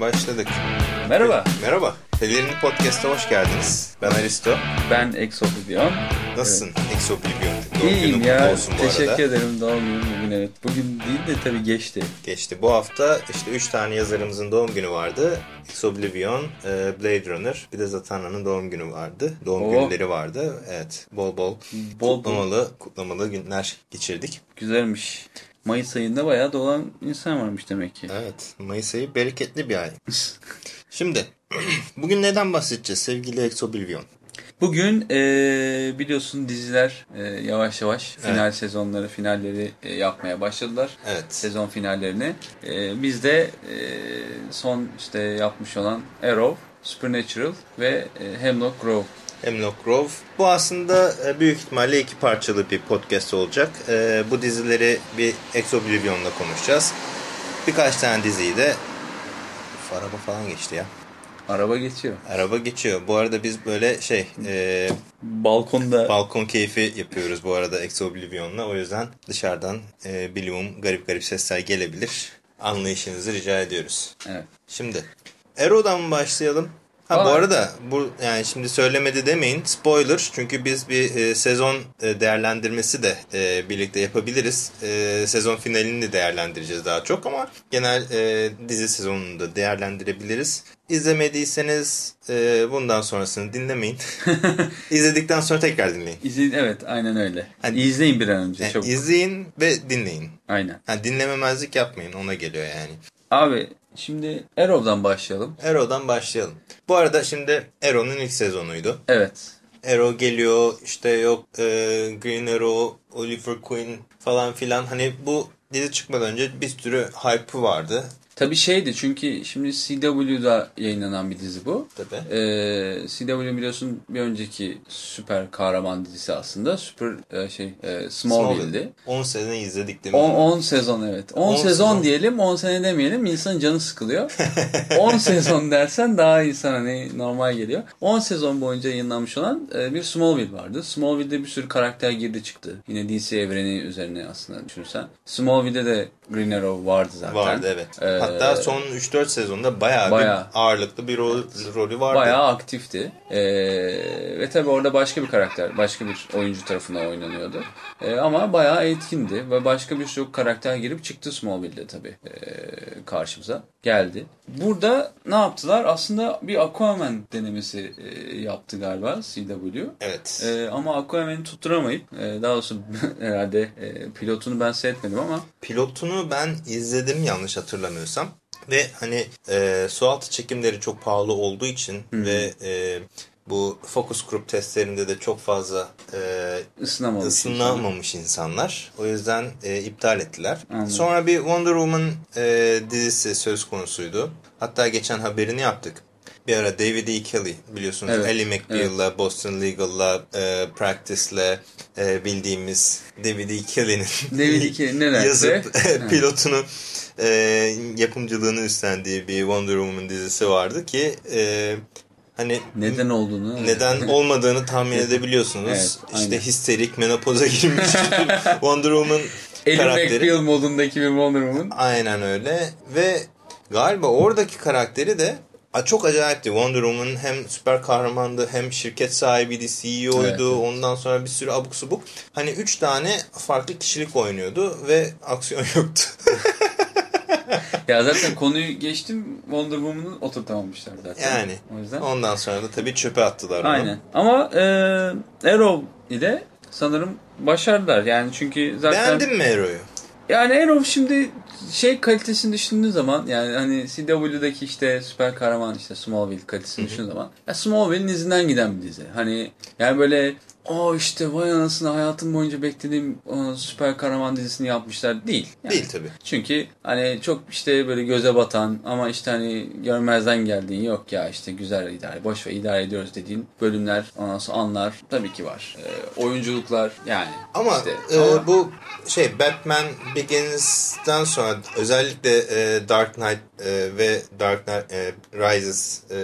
Başladık. Merhaba. Merhaba. Pelerini Podcast'a hoş geldiniz. Ben Aristo. Ben Exoblivion. Nasılsın evet. Exoblivion? Doğum İyiyim ya. Olsun bu Teşekkür arada. ederim doğum günüm bugün evet. Bugün değil de tabii geçti. Geçti. Bu hafta işte 3 tane yazarımızın doğum günü vardı. Exoblivion, e, Blade Runner, bir de Zatanna'nın doğum günü vardı. Doğum Oo. günleri vardı. Evet. Bol bol, bol kutlamalı, bol. kutlamalı günler geçirdik. Güzelmiş. Mayıs ayında bayağı dolan insan varmış demek ki. Evet. Mayıs ayı bereketli bir ay. Şimdi bugün neden bahsedeceğiz sevgili Exoblivion? Bugün e, biliyorsun diziler e, yavaş yavaş final evet. sezonları, finalleri e, yapmaya başladılar. Evet. Sezon finallerini. E, biz de e, son işte yapmış olan Arrow, Supernatural ve e, Hemlock Grove Hemlock Grove. Bu aslında e, büyük ihtimalle iki parçalı bir podcast olacak. E, bu dizileri bir Ex Oblivion'la konuşacağız. Birkaç tane diziyi de... Araba falan geçti ya. Araba geçiyor. Araba geçiyor. Bu arada biz böyle şey... E, Balkonda... Balkon keyfi yapıyoruz bu arada Ex Oblivion'la. O yüzden dışarıdan e, bilimum garip garip sesler gelebilir. Anlayışınızı rica ediyoruz. Evet. Şimdi Arrow'dan mı başlayalım? Ha Aa. bu arada bu yani şimdi söylemedi demeyin spoiler çünkü biz bir e, sezon e, değerlendirmesi de e, birlikte yapabiliriz. E, sezon finalini de değerlendireceğiz daha çok ama genel e, dizi sezonunu da değerlendirebiliriz. İzlemediyseniz e, bundan sonrasını dinlemeyin. İzledikten sonra tekrar dinleyin. İzleyin evet aynen öyle. Yani, İzleyin bir an önce. Yani, çok. İzleyin ve dinleyin. Aynen. Yani dinlememezlik yapmayın ona geliyor yani. Abi Şimdi Arrow'dan başlayalım. Arrow'dan başlayalım. Bu arada şimdi Arrow'un ilk sezonuydu. Evet. Arrow geliyor işte yok e, Green Arrow, Oliver Queen falan filan. Hani bu dizi çıkmadan önce bir sürü hype'ı vardı. Tabii şeydi çünkü şimdi CW'da yayınlanan bir dizi bu. Tabii. Ee, CW biliyorsun bir önceki süper kahraman dizisi aslında. Süper e, şey e, Smallville'di. 10 sene izledik değil mi? 10, 10 sezon evet. 10, 10 sezon, sezon diyelim 10 sene demeyelim insanın canı sıkılıyor. 10 sezon dersen daha insan hani normal geliyor. 10 sezon boyunca yayınlanmış olan e, bir Smallville vardı. Smallville'de bir sürü karakter girdi çıktı. Yine DC evreni üzerine aslında düşünsen. Smallville'de de Green Arrow vardı zaten. Vardı evet. Ee, Hatta son 3-4 sezonda bayağı, bayağı bir ağırlıklı bir rol, evet. rolü vardı. Bayağı aktifti. Ee, ve tabii orada başka bir karakter, başka bir oyuncu tarafından oynanıyordu. Ee, ama bayağı etkindi ve başka bir sürü karakter girip çıktı Smallville'de tabii ee, karşımıza geldi. Burada ne yaptılar? Aslında bir Aquaman denemesi e, yaptı galiba CW. Evet. E, ama Aquaman'i tutturamayıp e, daha doğrusu herhalde e, pilotunu ben seyretmedim ama. Pilotunu ben izledim yanlış hatırlamıyorsam. Ve hani e, sualtı çekimleri çok pahalı olduğu için -hı. ve e, bu focus group testlerinde de çok fazla e, ısınamamış, ısınamamış insanlar. insanlar. O yüzden e, iptal ettiler. Anladım. Sonra bir Wonder Woman e, dizisi söz konusuydu. Hatta geçen haberini yaptık. Bir ara David E. Kelly biliyorsunuz evet, Ellie McBeal'la, evet. Boston Legal'la, e, Practice'le e, bildiğimiz David E. Kelly'nin e. yazıp pilotunu e, yapımcılığını üstlendiği bir Wonder Woman dizisi vardı ki e, hani neden olduğunu neden olmadığını tahmin edebiliyorsunuz. Evet, işte histerik menopoza girmiş Wonder Woman Ellie karakteri. McBeal modundaki bir Wonder Woman. Aynen öyle ve galiba oradaki karakteri de çok acayipti. Wonder Woman hem süper kahramandı hem şirket sahibiydi, CEO'ydu. Evet, evet. Ondan sonra bir sürü abuk subuk. Hani üç tane farklı kişilik oynuyordu ve aksiyon yoktu. ya zaten konuyu geçtim Wonder Woman'ı oturtamamışlar zaten. Yani. O yüzden. Ondan sonra da tabii çöpe attılar onu. Aynen. Ama e, Arrow ile sanırım başardılar. Yani çünkü zaten... Beğendin mi Arrow'yu? Yani Arrow şimdi şey kalitesini düşündüğün zaman yani hani CW'daki işte süper kahraman işte Smallville kalitesini düşündüğün zaman ya Smallville'in izinden giden bir dizi. Hani yani böyle o işte vay anasını hayatım boyunca beklediğim o, süper kahraman dizisini yapmışlar değil. Yani. Değil tabii. Çünkü hani çok işte böyle göze batan ama işte hani görmezden geldiğin yok ya işte güzel idare boş ve idare ediyoruz dediğin bölümler ondan sonra anlar tabii ki var. E, oyunculuklar yani. Ama, işte, e, ama bu şey Batman Begins'ten sonra özellikle e, Dark Knight e, ve Dark Knight e, Rises e,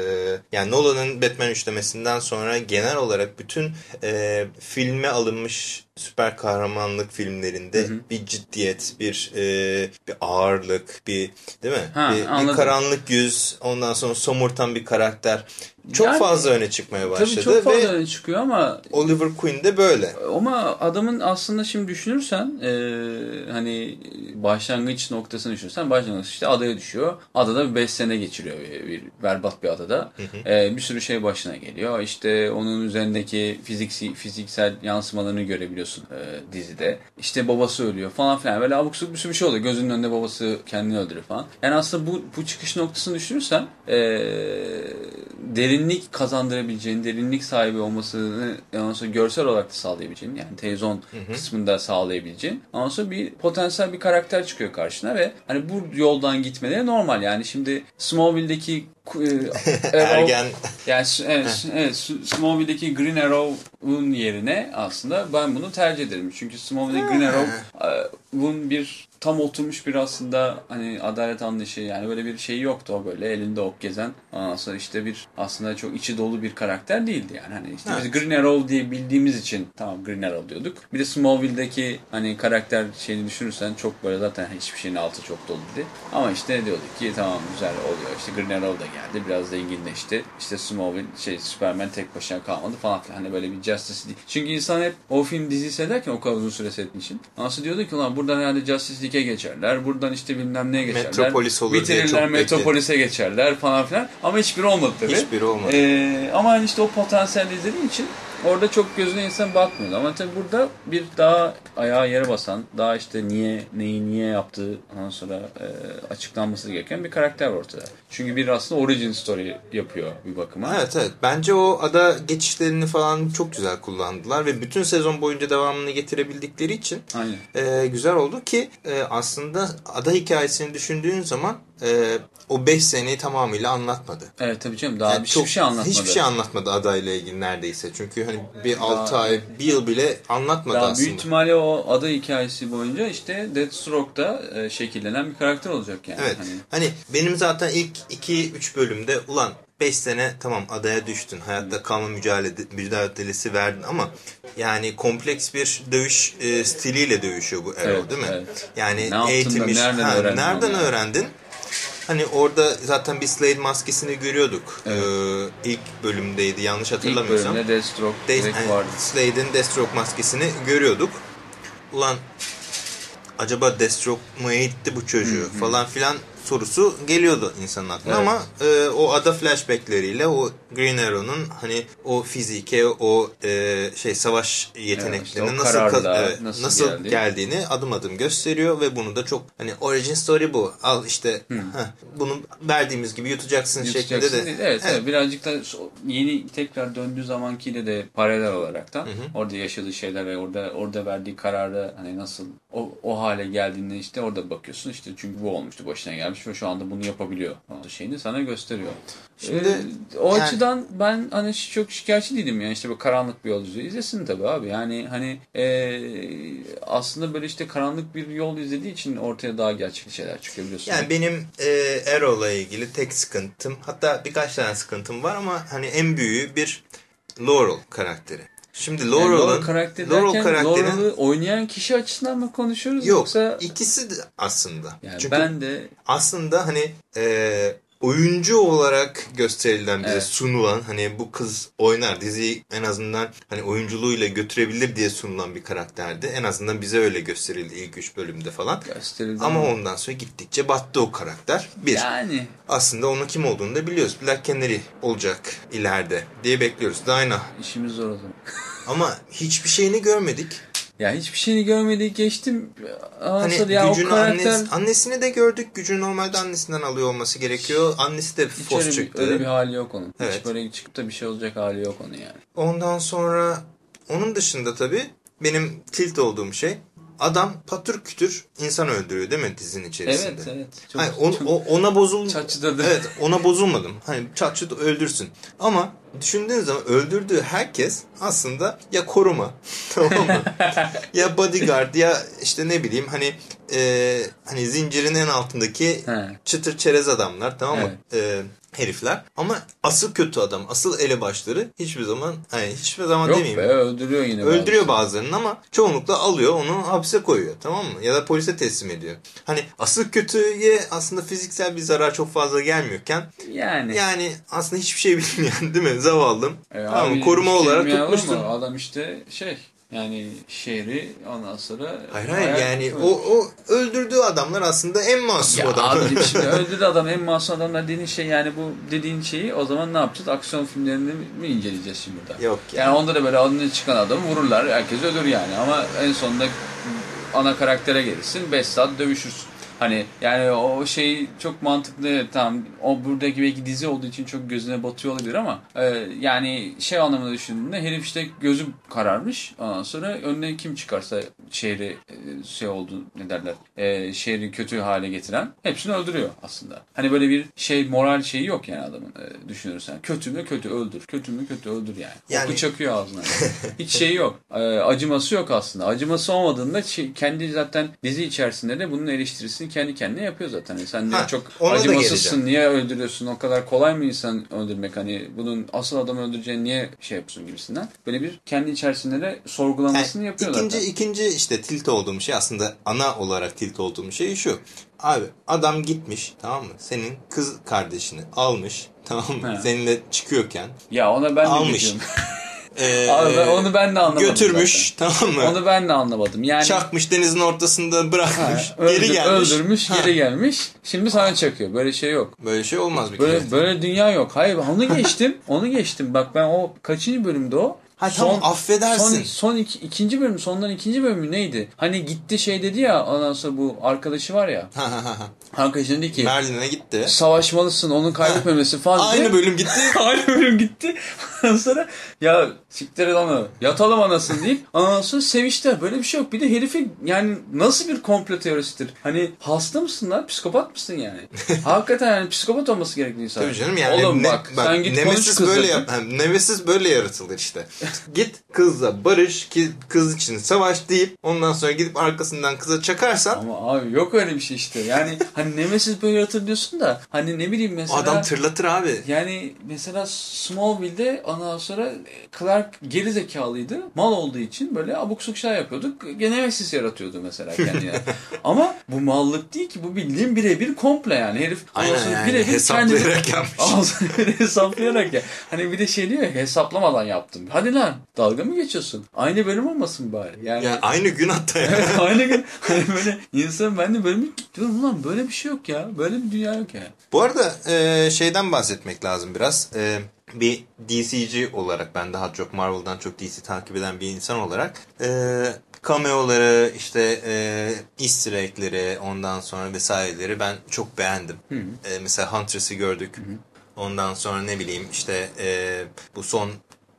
yani Nolan'ın Batman üçlemesinden sonra genel olarak bütün e, filme alınmış süper kahramanlık filmlerinde hı hı. bir ciddiyet, bir e, bir ağırlık, bir değil mi? Ha, bir, bir karanlık yüz, ondan sonra somurtan bir karakter çok yani, fazla öne çıkmaya başladı. Tabii çok fazla öne çıkıyor ama Oliver Queen de böyle. Ama adamın aslında şimdi düşünürsen e, hani başlangıç noktasını düşünürsen başlangıç işte adaya düşüyor. Adada 5 sene geçiriyor bir, bir berbat bir adada. Hı hı. E, bir sürü şey başına geliyor. İşte onun üzerindeki fiziksi, fiziksel yansımalarını görebiliyorsun e, dizide. İşte babası ölüyor falan filan. Böyle abuk subuk bir sürü şey oluyor. Gözünün önünde babası kendini öldürüyor falan. Yani aslında bu, bu çıkış noktasını düşünürsen e, derinlik kazandırabileceğin, derinlik sahibi olmasını ondan sonra görsel olarak da sağlayabileceğin yani televizyon hı hı. kısmında sağlayabileceğin ondan sonra bir potansiyel bir karakter çıkıyor karşına ve hani bu yoldan gitmeleri normal yani şimdi Smallville'deki Ergen. Yani evet, evet Smallville'deki Green Arrow'un yerine aslında ben bunu tercih ederim. Çünkü Smallville'deki Green Arrow'un bir tam oturmuş bir aslında hani adalet anlayışı yani böyle bir şey yoktu o böyle elinde ok gezen sonra işte bir aslında çok içi dolu bir karakter değildi yani hani işte evet. biz Green Arrow diye bildiğimiz için tamam Green Arrow diyorduk. Bir de Smallville'deki hani karakter şeyini düşünürsen çok böyle zaten hiçbir şeyin altı çok dolu dedi. Ama işte diyorduk ki tamam güzel oluyor işte Green Arrow da geldi biraz zenginleşti. İşte Smallville şey Superman tek başına kalmadı falan filan hani böyle bir Justice League. Çünkü insan hep o film dizisi ederken o kadar uzun süre seyrettiği için. Nasıl diyordu ki lan buradan herhalde Justice League'e geçerler. Buradan işte bilmem neye geçerler. Metropolis olur Bitirirler Metropolis'e geçerler falan filan. Ama hiçbiri olmadı tabii. Hiçbiri olmadı. Ee, ama hani işte o potansiyel izlediğin için Orada çok gözüne insan bakmıyordu ama tabii burada bir daha ayağa yere basan, daha işte niye, neyi niye yaptığı ondan sonra e, açıklanması gereken bir karakter ortada. Çünkü bir aslında origin story yapıyor bir bakıma. Evet evet. Bence o ada geçişlerini falan çok güzel kullandılar ve bütün sezon boyunca devamını getirebildikleri için Aynen. E, güzel oldu ki e, aslında ada hikayesini düşündüğün zaman e, o 5 seneyi tamamıyla anlatmadı. Evet tabii canım daha yani hiçbir çok, şey anlatmadı. Hiçbir şey anlatmadı adayla ilgili neredeyse. Çünkü hani bir 6 ay, bir yıl bile anlatmadı daha aslında. Büyük ihtimalle o ada hikayesi boyunca işte Deathstroke'da e, şekillenen bir karakter olacak yani. Evet. Hani, hani benim zaten ilk 2-3 bölümde ulan 5 sene tamam adaya düştün. Hayatta kalma mücadele, mücadelesi verdin ama yani kompleks bir dövüş e, stiliyle dövüşüyor bu Arrow evet, değil mi? Evet. Yani ne eğitilmiş. nereden, ha, öğrendin, nereden öğrendin? Hani orada zaten bir Slade maskesini görüyorduk. Evet. Ee, ilk bölümdeydi yanlış hatırlamıyorsam. İlk bölümde Deathstroke De yani vardı. Slade'in Deathstroke maskesini görüyorduk. Ulan acaba Deathstroke mu eğitti bu çocuğu hı hı. falan filan sorusu geliyordu insanın aklına evet. ama e, o ada flashbackleriyle o Green Arrow'un hani o fizike o e, şey savaş yeteneklerinin evet, işte nasıl evet, nasıl, nasıl geldi. geldiğini adım adım gösteriyor ve bunu da çok hani origin story bu. Al işte hmm. heh, bunu verdiğimiz gibi yutacaksın, yutacaksın şeklinde de. Evet, evet. evet birazcık da yeni tekrar döndüğü zamankiyle de paralel olarak da orada yaşadığı şeyler ve orada orada verdiği kararı hani nasıl o, o hale geldiğinde işte orada bakıyorsun işte çünkü bu olmuştu başına gelmiş ve şu anda bunu yapabiliyor. Şeyini sana gösteriyor. Şimdi ee, o yani, açıdan ben hani çok şikayetçi değilim yani işte bu karanlık bir yol izliyor. İzlesin tabii abi. Yani hani e, aslında böyle işte karanlık bir yol izlediği için ortaya daha gerçekçi şeyler çıkıyor biliyorsun. Yani benim e, Arrow'la ilgili tek sıkıntım hatta birkaç tane sıkıntım var ama hani en büyüğü bir Laurel karakteri. Şimdi Laurel'ın yani Laurel karakteri Laurel karakterin oynayan kişi açısından mı konuşuyoruz yok, yoksa ikisi de aslında. Yani Çünkü ben de aslında hani e, oyuncu olarak gösterilen bize evet. sunulan hani bu kız oynar diziyi en azından hani oyunculuğuyla götürebilir diye sunulan bir karakterdi. En azından bize öyle gösterildi ilk üç bölümde falan. Gösterildi Ama mi? ondan sonra gittikçe battı o karakter. Bir. Yani. Aslında onun kim olduğunu da biliyoruz. Black Canary olacak ileride diye bekliyoruz. Dinah. İşimiz zor o zaman. Ama hiçbir şeyini görmedik. Ya hiçbir şeyini görmedik geçtim. Anasır hani ya gücünü o karakter... annesi, annesini de gördük. Gücü normalde annesinden alıyor olması gerekiyor. Annesi de fos öyle çıktı. Bir, öyle bir hali yok onun. Evet. Hiç böyle çıkıp da bir şey olacak hali yok onun yani. Ondan sonra onun dışında tabii benim tilt olduğum şey adam patır kütür insan öldürüyor değil mi dizinin içerisinde? Evet evet. Çok, hani on, çok ona bozul. Evet ona bozulmadım. Hani çatçıda öldürsün. Ama düşündüğün zaman öldürdüğü herkes aslında ya koruma tamam mı? ya bodyguard ya işte ne bileyim hani e, hani zincirin en altındaki çıtır çerez adamlar tamam mı? Evet. E, herifler. Ama asıl kötü adam, asıl elebaşları hiçbir zaman, hani hiçbir zaman Yok demeyeyim. be öldürüyor yine. Öldürüyor bazı. bazılarını ama çoğunlukla alıyor onu hapse koyuyor tamam mı? Ya da polise teslim ediyor. Hani asıl kötüye aslında fiziksel bir zarar çok fazla gelmiyorken Yani. yani aslında hiçbir şey bilmeyen değil mi zavallım. E, tamam koruma şey olarak tutmuşsun. Adam işte şey yani şehri ondan sonra Hayır hayır yani o, o öldürdüğü adamlar aslında en masum Ya adamlar. abicim şimdi öldürdü adam en masum adamlar dediğin şey yani bu dediğin şeyi o zaman ne yapacağız? Aksiyon filmlerini mi inceleyeceğiz şimdi burada? Yok ya. Yani onda da böyle önüne çıkan adamı vururlar. Herkes ölür yani ama en sonunda ana karaktere gelirsin 5 saat dövüşürsün. Hani yani o şey çok mantıklı tamam o buradaki belki dizi olduğu için çok gözüne batıyor olabilir ama e, yani şey anlamında düşündüğünde herif işte gözü kararmış ondan sonra önüne kim çıkarsa şehri e, şey oldu ne derler e, şehri kötü hale getiren hepsini öldürüyor aslında. Hani böyle bir şey moral şeyi yok yani adamın e, düşünürsen. Kötü mü kötü öldür. Kötü mü kötü öldür yani. Yani- Oku çakıyor ağzına. Hiç şey yok. E, acıması yok aslında. Acıması olmadığında kendi zaten dizi içerisinde de bunun eleştirisini kendi kendine yapıyor zaten. Yani sen Ha, çok acımasızsın. Niye öldürüyorsun? O kadar kolay mı insan öldürmek? Hani bunun asıl adamı öldüreceğini niye şey yapıyorsun gibisinden. Böyle bir kendi içerisinde de sorgulamasını Yani yapıyor ikinci, zaten. ikinci işte tilt olduğum şey aslında ana olarak tilt olduğum şey şu. Abi adam gitmiş tamam mı? Senin kız kardeşini almış tamam mı? He. Seninle çıkıyorken Ya ona ben de Almış. eee, Abi ben- onu ben de anlamadım götürmüş tamam mı? Onu ben de anlamadım. Yani Çakmış denizin ortasında bırakmış. Ha, öldür- geri gelmiş. Öldürmüş, Ha, geri gelmiş. Şimdi sana çakıyor. Böyle şey yok. Böyle şey olmaz bir kere. Böyle böyle dünya yok. Hayır onu geçtim. onu geçtim. Bak ben o kaçıncı bölümde o? Ha tamam affedersin. Son, son iki, ikinci bölüm, sondan ikinci bölümü neydi? Hani gitti şey dedi ya ondan sonra bu arkadaşı var ya. Arkadaşı dedi ki Merlin'e gitti. savaşmalısın onun kaybetmemesi falan. Aynı bölüm gitti. Aynı bölüm gitti. Ondan sonra ya siktir onu yatalım anasını deyip ondan sonra seviştiler. Böyle bir şey yok. Bir de herifi yani nasıl bir komplo teorisidir? Hani hasta mısın lan? Psikopat mısın yani? Hakikaten yani psikopat olması gerekli insan. Tabii canım yani. Oğlum ne- bak, sen git konuş kızla. böyle yap. ha, Nemesis böyle yaratılır işte. git kızla barış ki kız için savaş deyip ondan sonra gidip arkasından kıza çakarsan Ama abi yok öyle bir şey işte. Yani hani Nemesis böyle yaratır diyorsun da hani ne bileyim mesela adam tırlatır abi. Yani mesela Smallville'de ondan sonra Clark geri zekalıydı. Mal olduğu için böyle abuk şeyler yapıyorduk. Gene Nemesis yaratıyordu mesela kendine. Ama bu mallık değil ki. Bu bildiğin birebir komple yani. Herif Aynen yani birebir hesaplayarak kendini- yapmış. Böyle hesaplayarak ya. Hani bir de şey diyor ya hesaplamadan yaptım. Hadi lan dalga mı geçiyorsun? Aynı bölüm olmasın bari. Yani, Yani aynı gün hatta ya. Evet, aynı gün hani böyle insan ben de böyle bir diyorum ulan böyle bir şey yok ya. Böyle bir dünya yok ya. Bu arada e, şeyden bahsetmek lazım biraz. E, bir DC'ci olarak ben daha çok Marvel'dan çok DC takip eden bir insan olarak e, cameoları işte e, easter egg'leri ondan sonra vesaireleri ben çok beğendim. E, mesela Huntress'ı gördük. Ondan sonra ne bileyim işte e, bu son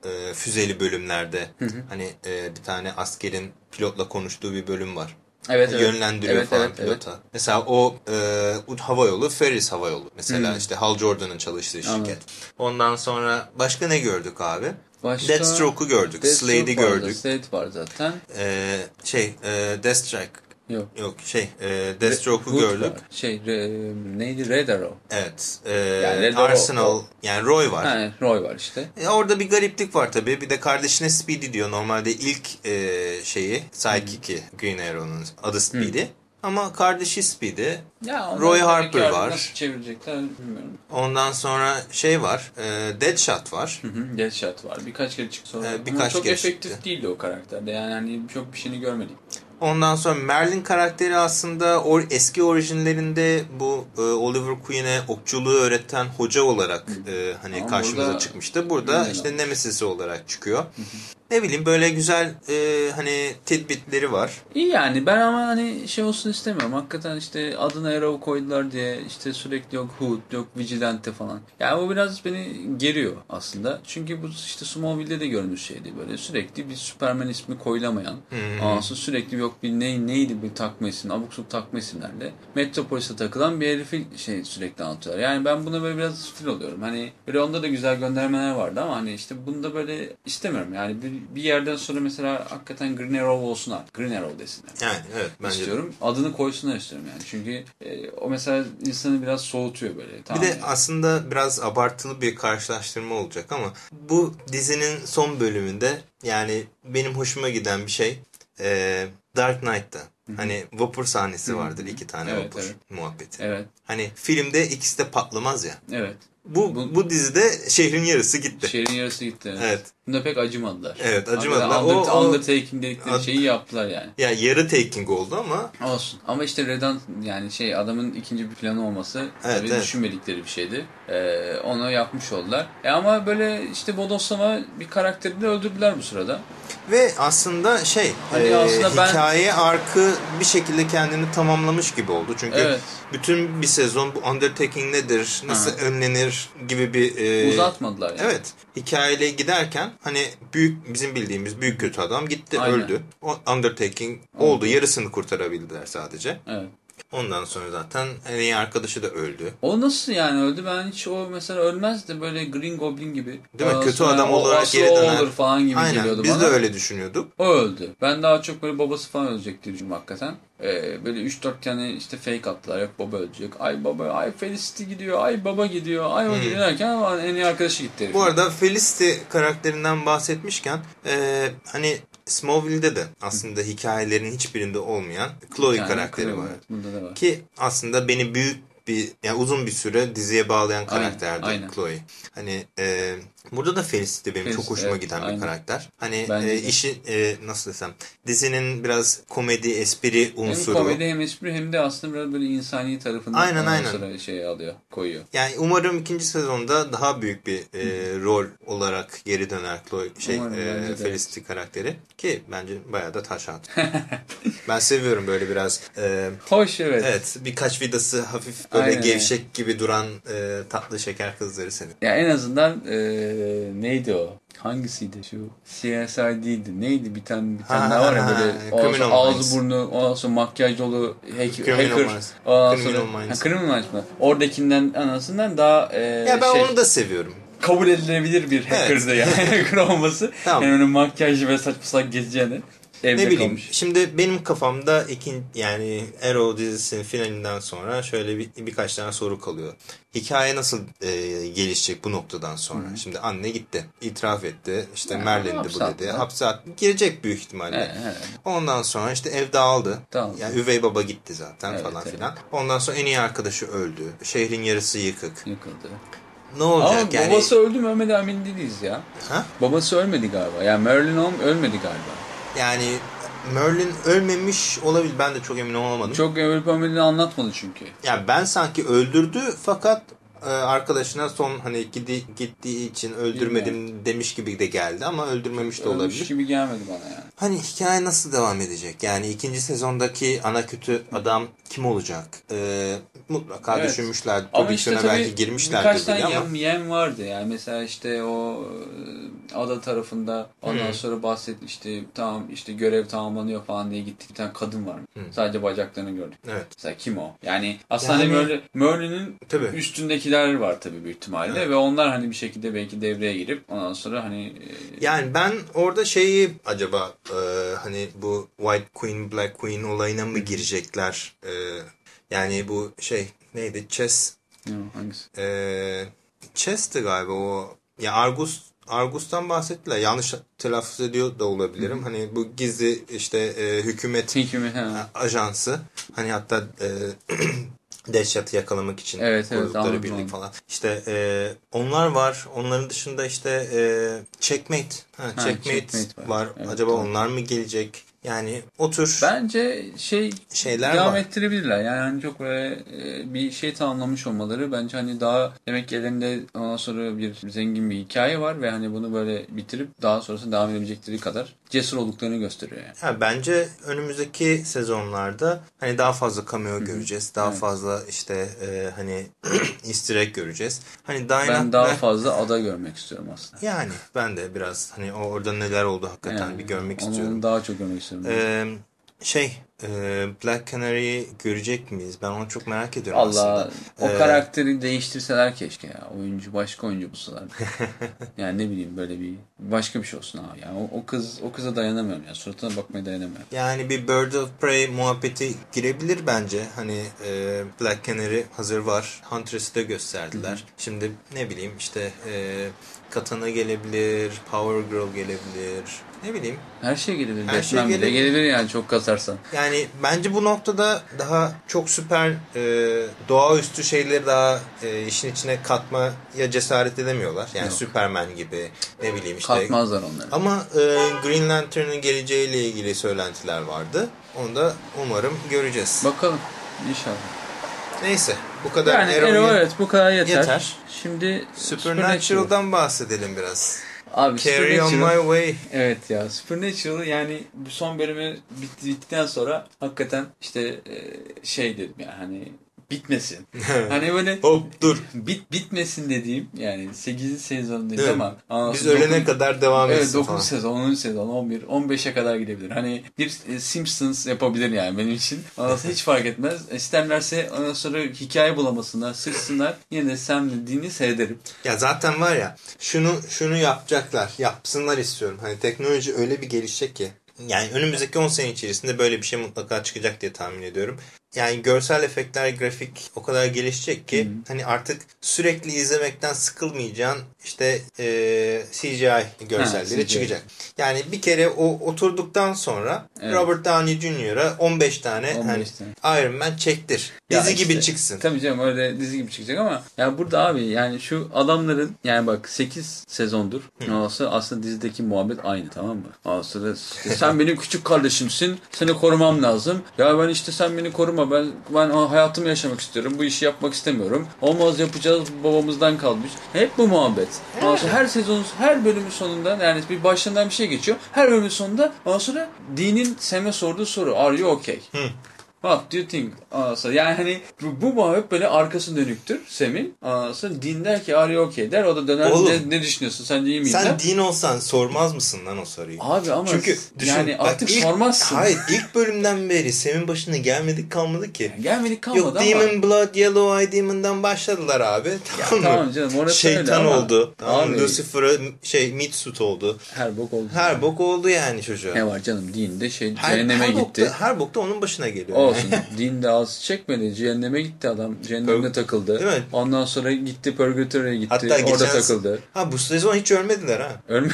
e, füzeli bölümlerde hani e, bir tane askerin pilotla konuştuğu bir bölüm var Evet, evet. yönlendiriyor Evet, falan evet, evet. pilota. Mesela o e, hava yolu Ferris hava yolu. Mesela işte Hal Jordan'ın çalıştığı şirket. Anladım. Ondan sonra başka ne gördük abi? Başka- Deathstroke'u gördük. Deathstroke Slade'i vardı, gördük. Slade var zaten. E, şey e, Deathstrike Yok. yok şey e, Deathstroke'u gördük. var. Şey re- neydi Red Arrow. Evet. E, Yani Arsenal yani Roy var. Ha, Roy var işte. E, orada bir gariplik var tabii. Bir de kardeşine Speedy diyor. Normalde ilk e, şeyi Psychic'i Green Arrow'un adı Speedy. Ama kardeşi Speedy. Ya Roy Harper var. Nasıl çevirecekler bilmiyorum. Ondan sonra şey var. E, Deadshot var. Hı hı, Deathshot var. Birkaç kere çıktı sonra. Ama birkaç çok kere efektif çıktı. değildi o karakterde. Yani hani çok bir şeyini görmedik. Ondan sonra Merlin karakteri aslında or, eski orijinlerinde bu e, Oliver Queen'e okçuluğu öğreten hoca olarak e, hani Ama karşımıza burada- çıkmıştı. Burada işte Nemesis'i olarak çıkıyor. Ne bileyim böyle güzel e, hani tidbitleri var. İyi yani ben ama hani şey olsun istemiyorum. Hakikaten işte adına Arrow koydular diye işte sürekli yok Hood yok Vigilante falan. Yani bu biraz beni geriyor aslında. Çünkü bu işte Smallville'de de görmüş şeydi böyle sürekli bir Superman ismi koyulamayan. Hmm. Sonra sürekli yok bir ne, neydi bir takma isim abuk subuk takma isimlerle Metropolis'e takılan bir herifi şey sürekli anlatıyorlar. Yani ben buna böyle biraz stil oluyorum. Hani böyle onda da güzel göndermeler vardı ama hani işte bunda böyle istemiyorum. Yani bir bir yerden sonra mesela hakikaten Green Arrow olsun artık. Green Arrow desinler. Yani evet bence de. istiyorum. Adını koysunlar istiyorum yani. Çünkü e, o mesela insanı biraz soğutuyor böyle. Tamam Bir de yani. aslında biraz abartılı bir karşılaştırma olacak ama bu dizinin son bölümünde yani benim hoşuma giden bir şey e, Dark Knight'ta. Hani vapur sahnesi vardır iki tane Evet, vapur evet. muhabbeti. Evet. Hani filmde ikisi de patlamaz ya. Evet. Bu, Bu- bu dizide şehrin yarısı gitti. Şehrin yarısı gitti. Evet. Evet. Bunda pek acımadılar. Evet, acımadılar. Under, O- o- undertaking dedikleri Ad- şeyi yaptılar yani. Ya yarı taking oldu ama Olsun. Ama işte Redan yani şey adamın ikinci bir planı olması Evet, tabii evet. düşünmedikleri bir şeydi. Ee, onu yapmış oldular. E ama böyle işte bodoslama bir karakterini de öldürdüler bu sırada. Ve aslında şey Hani e, aslında ben- hikaye arkı bir şekilde kendini tamamlamış gibi oldu. Çünkü Evet. bütün bir sezon bu undertaking nedir, nasıl Ha. önlenir gibi bir e, Uzatmadılar yani. Evet. Hikayeyle giderken hani büyük bizim bildiğimiz büyük kötü adam gitti Aynen. öldü. O undertaking oldu. Yarısını kurtarabildiler sadece. Evet. Ondan sonra zaten en iyi arkadaşı da öldü. O nasıl yani öldü? Ben hiç o mesela ölmez de böyle Green Goblin gibi. Değil mi? Kötü adam olarak geri dönen. olur falan gibi Aynen. geliyordu Biz bana. de öyle düşünüyorduk. O öldü. Ben daha çok böyle babası falan ölecek diye hakikaten. Ee, böyle 3-4 tane işte fake attılar. Yok baba ölecek. Ay baba, ay Felicity gidiyor. Ay baba gidiyor. Ay o gidiyor derken ama en iyi arkadaşı gitti. herifin. Hmm. Bu arada Felicity karakterinden bahsetmişken e, hani Smallville'de de aslında hikayelerin hiçbirinde olmayan Chloe Yani karakteri Chloe, var. evet, Bunda da var. Ki aslında beni büyük bir yani uzun bir süre diziye bağlayan karakterdi aynen. Chloe. Hani e, burada da Felicity benim Felicity, çok hoşuma evet, giden bir aynen. karakter. Hani Bence e, işi e, nasıl desem dizinin biraz komedi espri Hem unsuru. komedi hem espri hem de aslında biraz böyle insani tarafını Aynen, ondan aynen. şey alıyor, koyuyor. Yani umarım ikinci sezonda daha büyük bir e, rol olarak geri döner Chloe şey Umarım, e. Felicity karakteri ki bence bayağı da taş ben seviyorum böyle biraz e, Hoş evet. evet birkaç vidası hafif böyle Aynen. gevşek gibi duran e, tatlı şeker kızları seviyorum. Ya en azından e, neydi o? Hangisiydi şu? CSI değildi. Neydi bir tane bir tane Ha, var ya ha, böyle Minds. ağzı burnu ondan sonra makyaj dolu hack, Criminal hacker Minds. ondan Criminal sonra Minds. Ha, Criminal Minds mı? Oradakinden anasından daha e, Ya ben şey, onu da seviyorum. kabul edilebilir bir hacker'dı yani hacker olması. Tamam. Yani öyle makyajlı ve saçma salak gezeceğini evde Ne bileyim kalmış. şimdi benim kafamda ikin yani Arrow dizisinin finalinden sonra şöyle bir, birkaç tane soru kalıyor. Hikaye nasıl e, gelişecek bu noktadan sonra? Şimdi anne gitti. itiraf etti. İşte Ha, Merlin'di bu hapse dedi. Hapse attı. Girecek büyük ihtimalle. Evet, evet. Ondan sonra işte ev dağıldı. Dağıldı. Yani üvey baba gitti zaten Evet, falan evet. filan. Ondan sonra en iyi arkadaşı öldü. Şehrin yarısı yıkık. Yıkıldı. Ne olacak Ama yani? babası öldü mü ölmedi emin değiliz ya. Ha? Babası ölmedi galiba. Yani Marilyn Home ölmedi galiba. Yani Merlin ölmemiş olabilir. Ben de çok emin olamadım. Çok ölüp ölmediğini anlatmadı çünkü. Yani ben sanki öldürdü fakat arkadaşına son hani gidi, gittiği için öldürmedim demiş gibi de geldi ama öldürmemiş de Ölmüş olabilir. gibi gelmedi bana yani. Hani hikaye nasıl devam edecek? Yani ikinci sezondaki ana kötü adam kim olacak? E, mutlaka Evet. düşünmüşler, Ama işte belki birkaç girmişlerdir tane bile ama. yem, yem vardı yani mesela işte o e, ada tarafında ondan sonra bahsetti işte tamam işte görev tamamlanıyor falan diye gittik bir tane kadın var. Sadece bacaklarını gördük. Evet. Mesela kim o? Yani aslında Yani- Merlin, Merlin'in Tabii. Üstündekiler var tabii büyük ihtimalle ve onlar hani bir şekilde belki devreye girip ondan sonra hani e, Yani ben orada şeyi acaba e, hani bu White Queen, Black Queen olayına mı girecekler? E, yani bu şey neydi? Chess o, hangisi? e, Chess'ti galiba o. Ya Argus Argus'tan bahsettiler. Yanlış telaffuz ediyor da olabilirim. Hani bu gizli işte e, hükümet Hükümet ha. ajansı. Hani hatta e, Deadshot'ı yakalamak için Evet, evet, kurdukları birlik falan. İşte e, onlar var. Onların dışında işte e, Checkmate. Ha, Ha, Checkmate, Checkmate var. var. Evet, Acaba doğru. onlar mı gelecek? Yani o tür Bence şey Şeyler devam var. ettirebilirler. Yani hani çok böyle e, bir şey tamamlamış olmaları bence hani daha demek ki ellerinde ondan sonra bir zengin bir hikaye var ve hani bunu böyle bitirip daha sonrasında devam edebilecekleri kadar cesur olduklarını gösteriyor yani. Ha, bence önümüzdeki sezonlarda hani daha fazla cameo göreceğiz. Daha Evet. fazla işte e, hani easter egg göreceğiz. Hani Diana Ben daha ve- fazla ada görmek istiyorum aslında. yani ben de biraz hani orada neler oldu hakikaten Yani bir görmek onu istiyorum. daha çok görmek istiyorum. Ee, şey e, Black Canary'i görecek miyiz? Ben onu çok merak ediyorum Allah aslında. o Ee, karakteri değiştirseler keşke ya. Oyuncu başka oyuncu bulsalar. yani ne bileyim böyle bir başka bir şey olsun abi. Yani o, o kız o kıza dayanamıyorum ya. Suratına bakmaya dayanamıyorum. Yani bir Bird of Prey muhabbeti girebilir bence. Hani e, Black Canary hazır var. Huntress'ı da gösterdiler. Şimdi ne bileyim işte e, Katana gelebilir, Power Girl gelebilir. Ne bileyim. Her şey gelebilir. Her şey Batman bile gelebilir. gelebilir yani çok kasarsan. Yani bence bu noktada daha çok süper e, doğaüstü şeyleri daha e, işin içine katmaya cesaret edemiyorlar. Yani Yok. Superman gibi ne bileyim işte. Katmazlar onları. Ama e, Green Lantern'ın geleceğiyle ilgili söylentiler vardı. Onu da umarım göreceğiz. Bakalım inşallah. Neyse bu kadar Yani Arrow'yu- Arrow evet bu kadar yeter. yeter. Şimdi Supernatural'dan bahsedelim biraz. Abi Carry on my way. Evet ya Supernatural yani bu son bölümü bitti, bittikten sonra hakikaten işte e, şey dedim yani hani bitmesin. hani böyle Hop dur. bit bitmesin dediğim yani 8. sezondayız Evet. ama Biz sonra ölene kadar devam Evet etsin 9 falan. sezon, 10. sezon, 11, 15'e kadar gidebilir. Hani bir e, Simpsons yapabilir yani benim için. Sonra hiç fark etmez. İsterlerse ondan sonra hikaye bulamasınlar, sıksınlar. Yine de Sam dediğini seyrederim. Ya zaten var ya şunu şunu yapacaklar. Yapsınlar istiyorum. Hani teknoloji öyle bir gelişecek ki. Yani önümüzdeki 10 sene içerisinde böyle bir şey mutlaka çıkacak diye tahmin ediyorum. Yani görsel efektler, grafik o kadar gelişecek ki hani artık sürekli izlemekten sıkılmayacağın işte e, CGI görselleri CGI. çıkacak. Yani bir kere o oturduktan sonra Evet. Robert Downey Jr.'a 15 tane 15 hani tane. Iron Man çektir. Ya Dizi işte, gibi çıksın. Tabii canım öyle dizi gibi çıkacak ama ya burada abi yani şu adamların yani bak 8 sezondur. Sonra aslında dizideki muhabbet aynı tamam mı? İşte sen benim küçük kardeşimsin. Seni korumam lazım. Ya ben işte sen beni koruma. Ben ben hayatımı yaşamak istiyorum. Bu işi yapmak istemiyorum. Olmaz yapacağız. Babamızdan kalmış. Hep bu muhabbet. Sonra her sezon her bölümün sonunda yani bir başından bir şey geçiyor. Her bölümün sonunda ondan sonra Dean'in Sam'e sorduğu soru. Are you okay? What do you think? Sonra yani hani bu, bu muhabbet böyle arkası dönüktür Sem'in. Sonra Dean der ki are you okay der. O da döner Oğlum, ne, ne düşünüyorsun sen iyi miydin? Sen din olsan sormaz mısın lan o soruyu? Abi ama Çünkü düşün, yani bak artık ilk- sormazsın. Hayır ilk bölümden beri Sem'in başına gelmedik kalmadı ki. Gelmedik kalmadı Yok ama. Demon Blood, Yellow Eye Demon'dan başladılar abi. Tamam mı? tamam canım, orası öyle Şeytan ama- oldu. Tamam, Lucifer'a şey Mitsut oldu. Her bok oldu. Her bok oldu yani çocuğa. Ne var canım Dean de şey Her, cehenneme her gitti. Bokta, her bokta onun başına geliyor. Olsun. Dean de az çekmedi. Cehenneme gitti adam. Cehennemde takıldı. Değil mi? Ondan sonra gitti Purgatory'e gitti. Hatta Orada geçen, takıldı. Ha bu sezon hiç ölmediler ha. Ölme.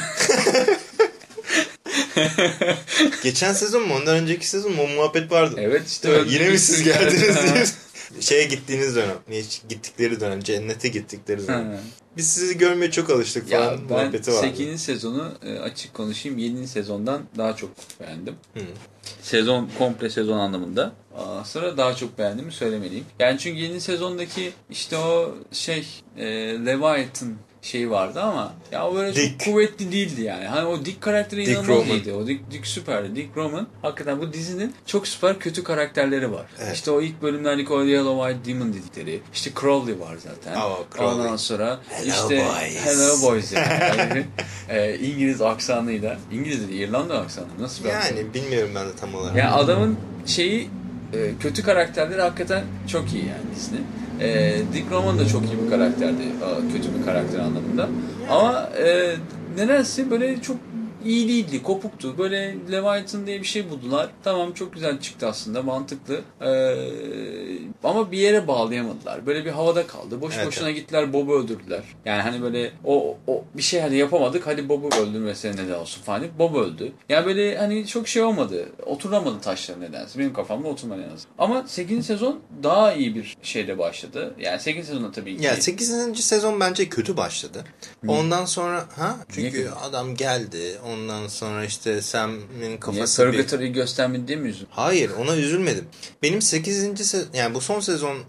Geçen sezon mu ondan önceki sezon mu o muhabbet vardı. evet işte öldü Yine mi siz geldiniz diye. Şeye gittiğiniz dönem. Gittikleri dönem. Cennete gittikleri dönem. Biz sizi görmeye çok alıştık Ya falan ben muhabbeti vardı. 8. sezonu e, açık konuşayım 7. sezondan daha çok beğendim. Hı. Sezon komple sezon anlamında. Aa, sonra daha çok beğendiğimi söylemeliyim. Yani çünkü yeni sezondaki işte o şey e, Leviathan şeyi vardı ama ya o böyle Dick. çok kuvvetli değildi yani. Hani o Dick karakteri Dick inanılmaz Roman. iyiydi. O Dick, Dick süperdi. Dick Roman hakikaten bu dizinin çok süper kötü karakterleri var. Evet. İşte o ilk bölümlerdeki o Yellow Eyed Demon dedikleri. İşte Crowley var zaten. Oh, Crowley. Ondan sonra Hello işte boys. Hello Boys yani. E, İngiliz aksanıyla. İngiliz değil İrlanda aksanı. Nasıl bir? Yani bilmiyorum ben de tam olarak. Yani adamın şeyi e, kötü karakterleri hakikaten çok iyi yani dizinin. E, Dick Roman da çok iyi bir karakterdi. Kötü bir karakter anlamında. Ama e, nedense böyle çok iyi değildi, kopuktu. Böyle Leviathan diye bir şey buldular. Tamam çok güzel çıktı aslında, mantıklı. E, ama bir yere bağlayamadılar. Böyle bir havada kaldı. Boş Evet, boşuna gittiler Bob'u öldürdüler. Yani hani böyle o, o bir şey hani yapamadık hadi Bob'u öldürmesine neden olsun falan Bob öldü. Yani böyle hani çok şey olmadı. Oturamadı taşlar nedense. Benim kafamda oturmadı en azından. Ama 8. sezon daha iyi bir şeyle başladı. Yani 8. sezonda tabii ki. Ya 8. sezon bence kötü başladı. Ondan sonra ha çünkü adam geldi. Ondan sonra işte Sam'in Niye kafası bir... Göstermedi mi üzüldün? Hayır ona üzülmedim. Benim 8. sezon yani bu son sezon e,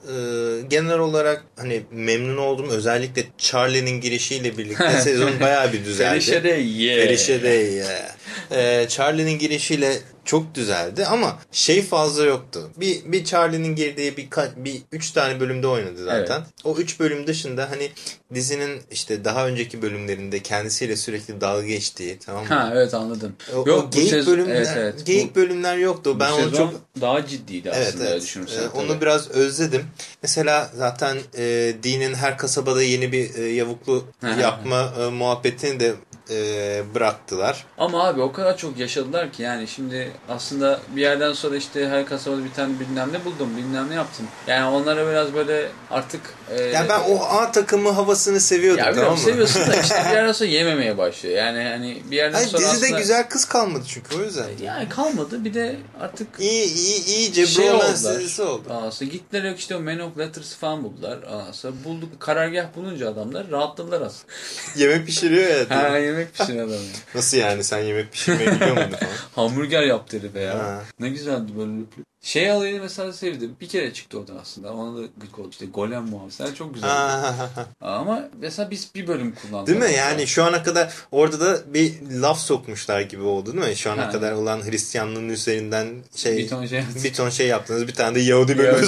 genel olarak hani memnun oldum. Özellikle Charlie'nin girişiyle birlikte sezon bayağı bir düzeldi. Ferişe de yeah. Ferişe de yeah. E, Charlie'nin girişiyle çok düzeldi ama şey fazla yoktu. Bir bir Charlie'nin girdiği bir bir üç tane bölümde oynadı zaten. Evet. O üç bölüm dışında hani dizinin işte daha önceki bölümlerinde kendisiyle sürekli dalga geçtiği tamam mı? Ha evet anladım. O, Yok, o geyik sezon, bölümler evet, evet. geyik bu, bölümler yoktu. Ben onu çok daha ciddiydi evet, aslında evet. düşünürsen. Ee, onu biraz özledim. Mesela zaten e, Dean'in her kasabada yeni bir e, yavuklu yapma e, muhabbetini de e, bıraktılar. Ama abi o kadar çok yaşadılar ki yani şimdi aslında bir yerden sonra işte her kasabada bir tane bilmem ne buldum bilmem ne yaptım. Yani onlara biraz böyle artık... E, yani ben o A takımı havasını seviyordum ya, tamam mı? Seviyorsun da işte bir yerden sonra yememeye başlıyor. Yani hani bir yerden Hayır, sonra dizide aslında... güzel kız kalmadı çünkü o yüzden. Yani kalmadı bir de artık... İyi, iyi, iyice şey bromance dizisi oldu. Aslında gittiler yok işte o Man of Letters falan buldular. Aslında bulduk karargah bulunca adamlar rahatladılar aslında. Yemek pişiriyor ya. Ha yemek pişiren adam ya. Nasıl yani sen yemek pişirmeyi biliyor muydun falan? Hamburger yaptı herife ya. Ha. Ne güzeldi böyle. Şey alayını mesela sevdim. Bir kere çıktı oradan aslında. Ona da gık oldu. İşte Golem muhabbetler çok güzel. Ama mesela biz bir bölüm kullandık. Değil mi? Yani şu ana kadar orada da bir laf sokmuşlar gibi oldu değil mi? Şu ana ha. kadar olan Hristiyanlığın üzerinden şey bir ton şey, bir ton şey yaptınız. Bir tane de Yahudi bölümü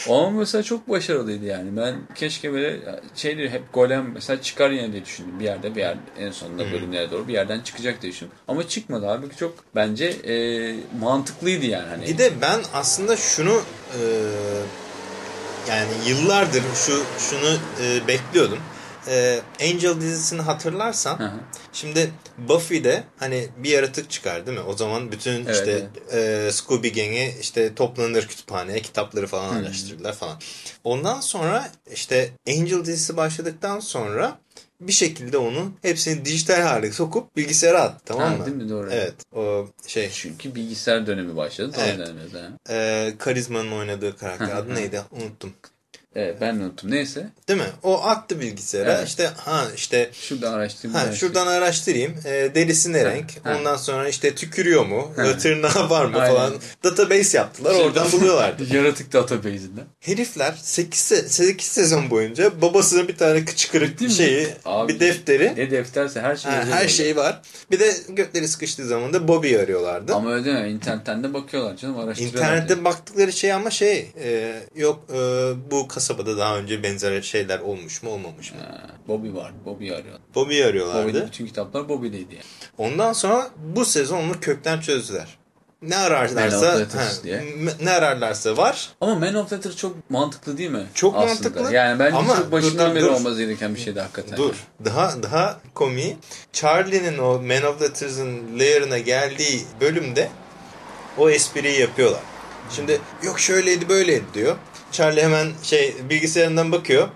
soktunuz. Ama mesela çok başarılıydı yani. Ben keşke böyle şeyleri hep golem mesela çıkar yine diye düşündüm. Bir yerde bir yerde en sonunda hmm. bölümlere doğru bir yerden çıkacak diye düşündüm. Ama çıkmadı abi. Çok bence e, mantıklıydı yani. Hani. Bir de ben aslında şunu e, yani yıllardır şu şunu e, bekliyordum e, Angel dizisini hatırlarsan hı hı. şimdi Buffy'de hani bir yaratık çıkar değil mi? O zaman bütün evet, işte evet. E, Scooby Gang'i işte toplanır kütüphaneye kitapları falan hı. araştırırlar falan. Ondan sonra işte Angel dizisi başladıktan sonra bir şekilde onu hepsini dijital hale sokup bilgisayara at tamam ha, mı? Değil mi doğru. Evet o şey. Çünkü bilgisayar dönemi başladı. Evet. Dönemde. Ee, Karizma'nın oynadığı karakter adı neydi unuttum. Evet ben unuttum. Neyse. Değil mi? O attı bilgisayara. Evet. İşte ha işte şuradan araştırayım. Ha, şuradan araştırayım. E, derisi ne renk? Ha. Ondan sonra işte tükürüyor mu? Ha. Tırnağı var mı Aynen. falan. Database yaptılar. Şey, Oradan buluyorlardı. Yaratık database'inden. Herifler 8, 8 sezon boyunca babasının bir tane kıçkırık bir şeyi, Abi, bir defteri. Ne defterse her şey ha, Her şey var. Bir de gökleri sıkıştığı zaman da Bobby'yi arıyorlardı. Ama öyle değil mi? İnternetten de bakıyorlar canım. Araştırıyorlar. İnternette diye. baktıkları şey ama şey e, yok e, bu kasabada daha önce benzer şeyler olmuş mu olmamış mı? Ha, Bobby var. Bobby'yi arıyor. Bobby'yi arıyorlardı. Bobby'nin bütün kitaplar Bobby'deydi yani. Ondan sonra bu sezon onu kökten çözdüler. Ne ararlarsa ha, ne ararlarsa var. Ama Man of Letters çok mantıklı değil mi? Çok Aslında. mantıklı. Yani bence Ama çok başından dur, beri dur. olmaz gereken bir şeydi hakikaten. Dur. Daha daha komi. Charlie'nin o Man of Letters'ın layer'ına geldiği bölümde o espriyi yapıyorlar. Şimdi yok şöyleydi böyleydi diyor. Charlie hemen şey bilgisayarından bakıyor.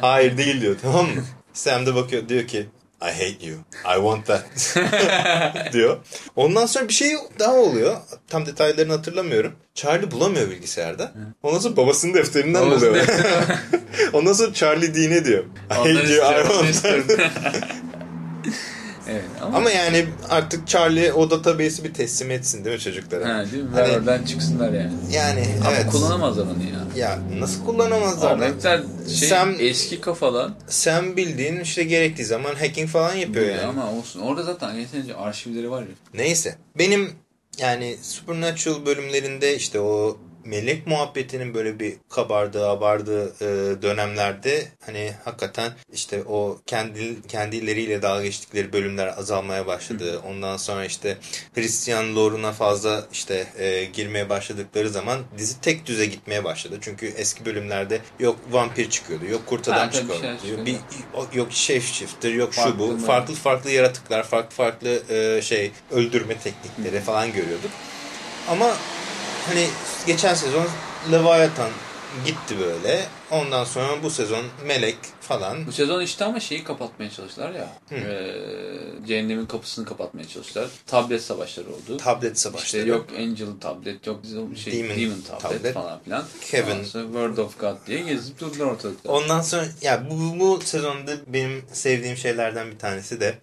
Hayır değil diyor tamam mı? Sam de bakıyor diyor ki I hate you. I want that. diyor. Ondan sonra bir şey daha oluyor. Tam detaylarını hatırlamıyorum. Charlie bulamıyor bilgisayarda. Ondan sonra babasının defterinden buluyor. Ondan sonra Charlie Dean'e diyor. I hate you. I want that. Evet, ama... ama yani artık Charlie o database'i bir teslim etsin değil mi çocuklara? Ha, değil mi? Hani, oradan çıksınlar yani. Yani ama evet. kullanamazlar onu ya. Ya nasıl kullanamazlar? Ahmetler şey Sam, eski kafalar. Sen bildiğin işte gerektiği zaman hacking falan yapıyor yani. Ama olsun. Orada zaten yeterince arşivleri var ya. Neyse. Benim yani Supernatural bölümlerinde işte o melek muhabbetinin böyle bir kabardığı, abardığı e, dönemlerde hani hakikaten işte o kendi kendileriyle dalga geçtikleri bölümler azalmaya başladı. Hı. Ondan sonra işte Hristiyan lore'una fazla işte e, girmeye başladıkları zaman dizi tek düze gitmeye başladı. Çünkü eski bölümlerde yok vampir çıkıyordu, yok kurt adam çıkıyordu, şey bir, yok şef shifter, yok farklı şu bu. Mı? Farklı farklı yaratıklar, farklı farklı e, şey öldürme teknikleri Hı. falan görüyorduk. Ama hani geçen sezon Leviathan gitti böyle. Ondan sonra bu sezon Melek falan. Bu sezon işte ama şeyi kapatmaya çalıştılar ya. E, cehennemin kapısını kapatmaya çalıştılar. Tablet savaşları oldu. Tablet savaşları. İşte yok Angel tablet, yok şey Demon, Demon tablet, tablet falan filan. Kevin. Word of God diye gezip durdular ortalıkta. Ondan sonra ya bu, bu sezonda benim sevdiğim şeylerden bir tanesi de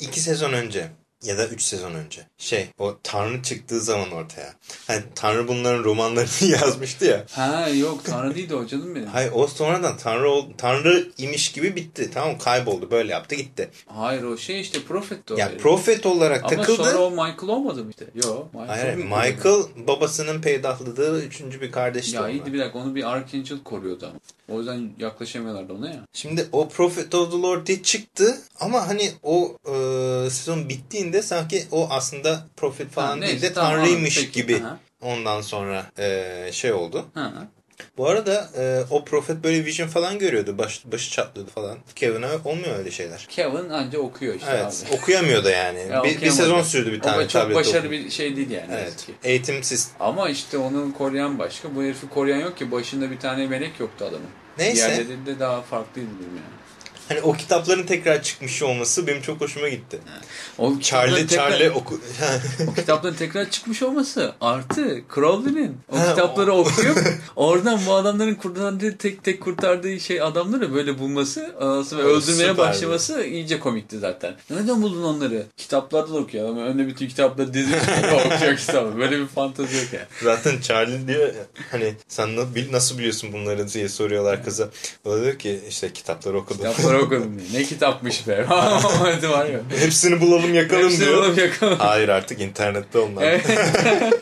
iki sezon önce ya da 3 sezon önce. Şey o Tanrı çıktığı zaman ortaya. Hani Tanrı bunların romanlarını yazmıştı ya. Ha yok Tanrı değil de o canım benim. Hayır o sonradan Tanrı ol, Tanrı imiş gibi bitti. Tamam kayboldu böyle yaptı gitti. Hayır o şey işte Prophet o. Ya herif. profet olarak Ama takıldı. sonra o Michael olmadı mı işte? Yok. Michael, Hayır Michael babasının peydahladığı üçüncü bir kardeşti. Ya iyiydi bir dakika onu bir Archangel koruyordu ama. O yüzden yaklaşamıyorlardı ona ya. Şimdi o Prophet of the Lord diye çıktı ama hani o e, sezon bittiğinde sanki o aslında Prophet falan Ha, değil neyse, de tamam, Tanrıymış peki. gibi Aha. ondan sonra e, şey oldu. Ha. Bu arada e, o Prophet böyle vision falan görüyordu. Baş, başı çatlıyordu falan. Kevin'a olmuyor öyle şeyler. Kevin anca okuyor işte Evet. abi. Okuyamıyor da yani. Ya, bir, bir sezon sürdü bir tane da çok tablet başarılı okuma. bir şey değil yani. Evet. Eğitimsiz. Ama işte onu koruyan başka. Bu herifi koruyan yok ki. Başında bir tane melek yoktu adamın. Neyse. Diğerleri de daha farklıydı yani. Hani o kitapların tekrar çıkmış olması benim çok hoşuma gitti. O Charlie tekrar- Charlie oku o kitapların tekrar çıkmış olması artı Crowley'nin o Ha, kitapları okuyup oradan bu adamların kurtardığı tek tek kurtardığı şey adamları böyle bulması ve O öldürmeye süperdi. başlaması iyice komikti zaten. Nereden buldun onları? Kitaplarda da okuyor ama önüne bütün kitapları dizmiş okuyor kitabı. Böyle bir fantezi yok yani. Zaten Charlie diyor hani sen nasıl biliyorsun bunları diye soruyorlar kıza. O da diyor ki işte kitapları okudum. Kitapları okudum diye. Ne kitapmış be. Hadi var ya. Hepsini bulalım yakalım Hepsini diyor. bulup yakalım. Hayır artık internette onlar. Evet.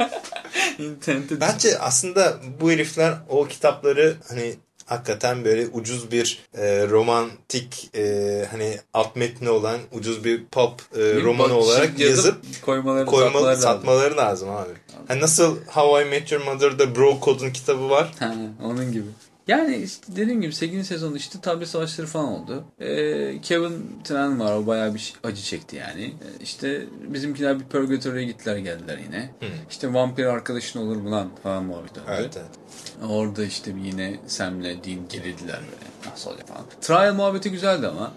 İnternette Bence aslında bu herifler o kitapları hani hakikaten böyle ucuz bir e, romantik e, hani alt metni olan ucuz bir pop e, Bir romanı bak- olarak yazıp yazıp koymaları, koyma, satmaları lazım. lazım abi. Hani nasıl How I Met Your Mother'da Bro Code'un kitabı var. Ha, onun gibi. Yani işte dediğim gibi 8. sezon işte tablet savaşları falan oldu. Ee, Kevin Tran var o bayağı bir acı çekti yani. Ee, işte bizimkiler bir purgatory'e gittiler geldiler yine. İşte vampir arkadaşın olur mu lan falan muhabbet döndü. Evet, evet. Orada işte yine Sam'le Dean gerildiler böyle. Nasıl olacak falan. Trial muhabbeti güzeldi ama.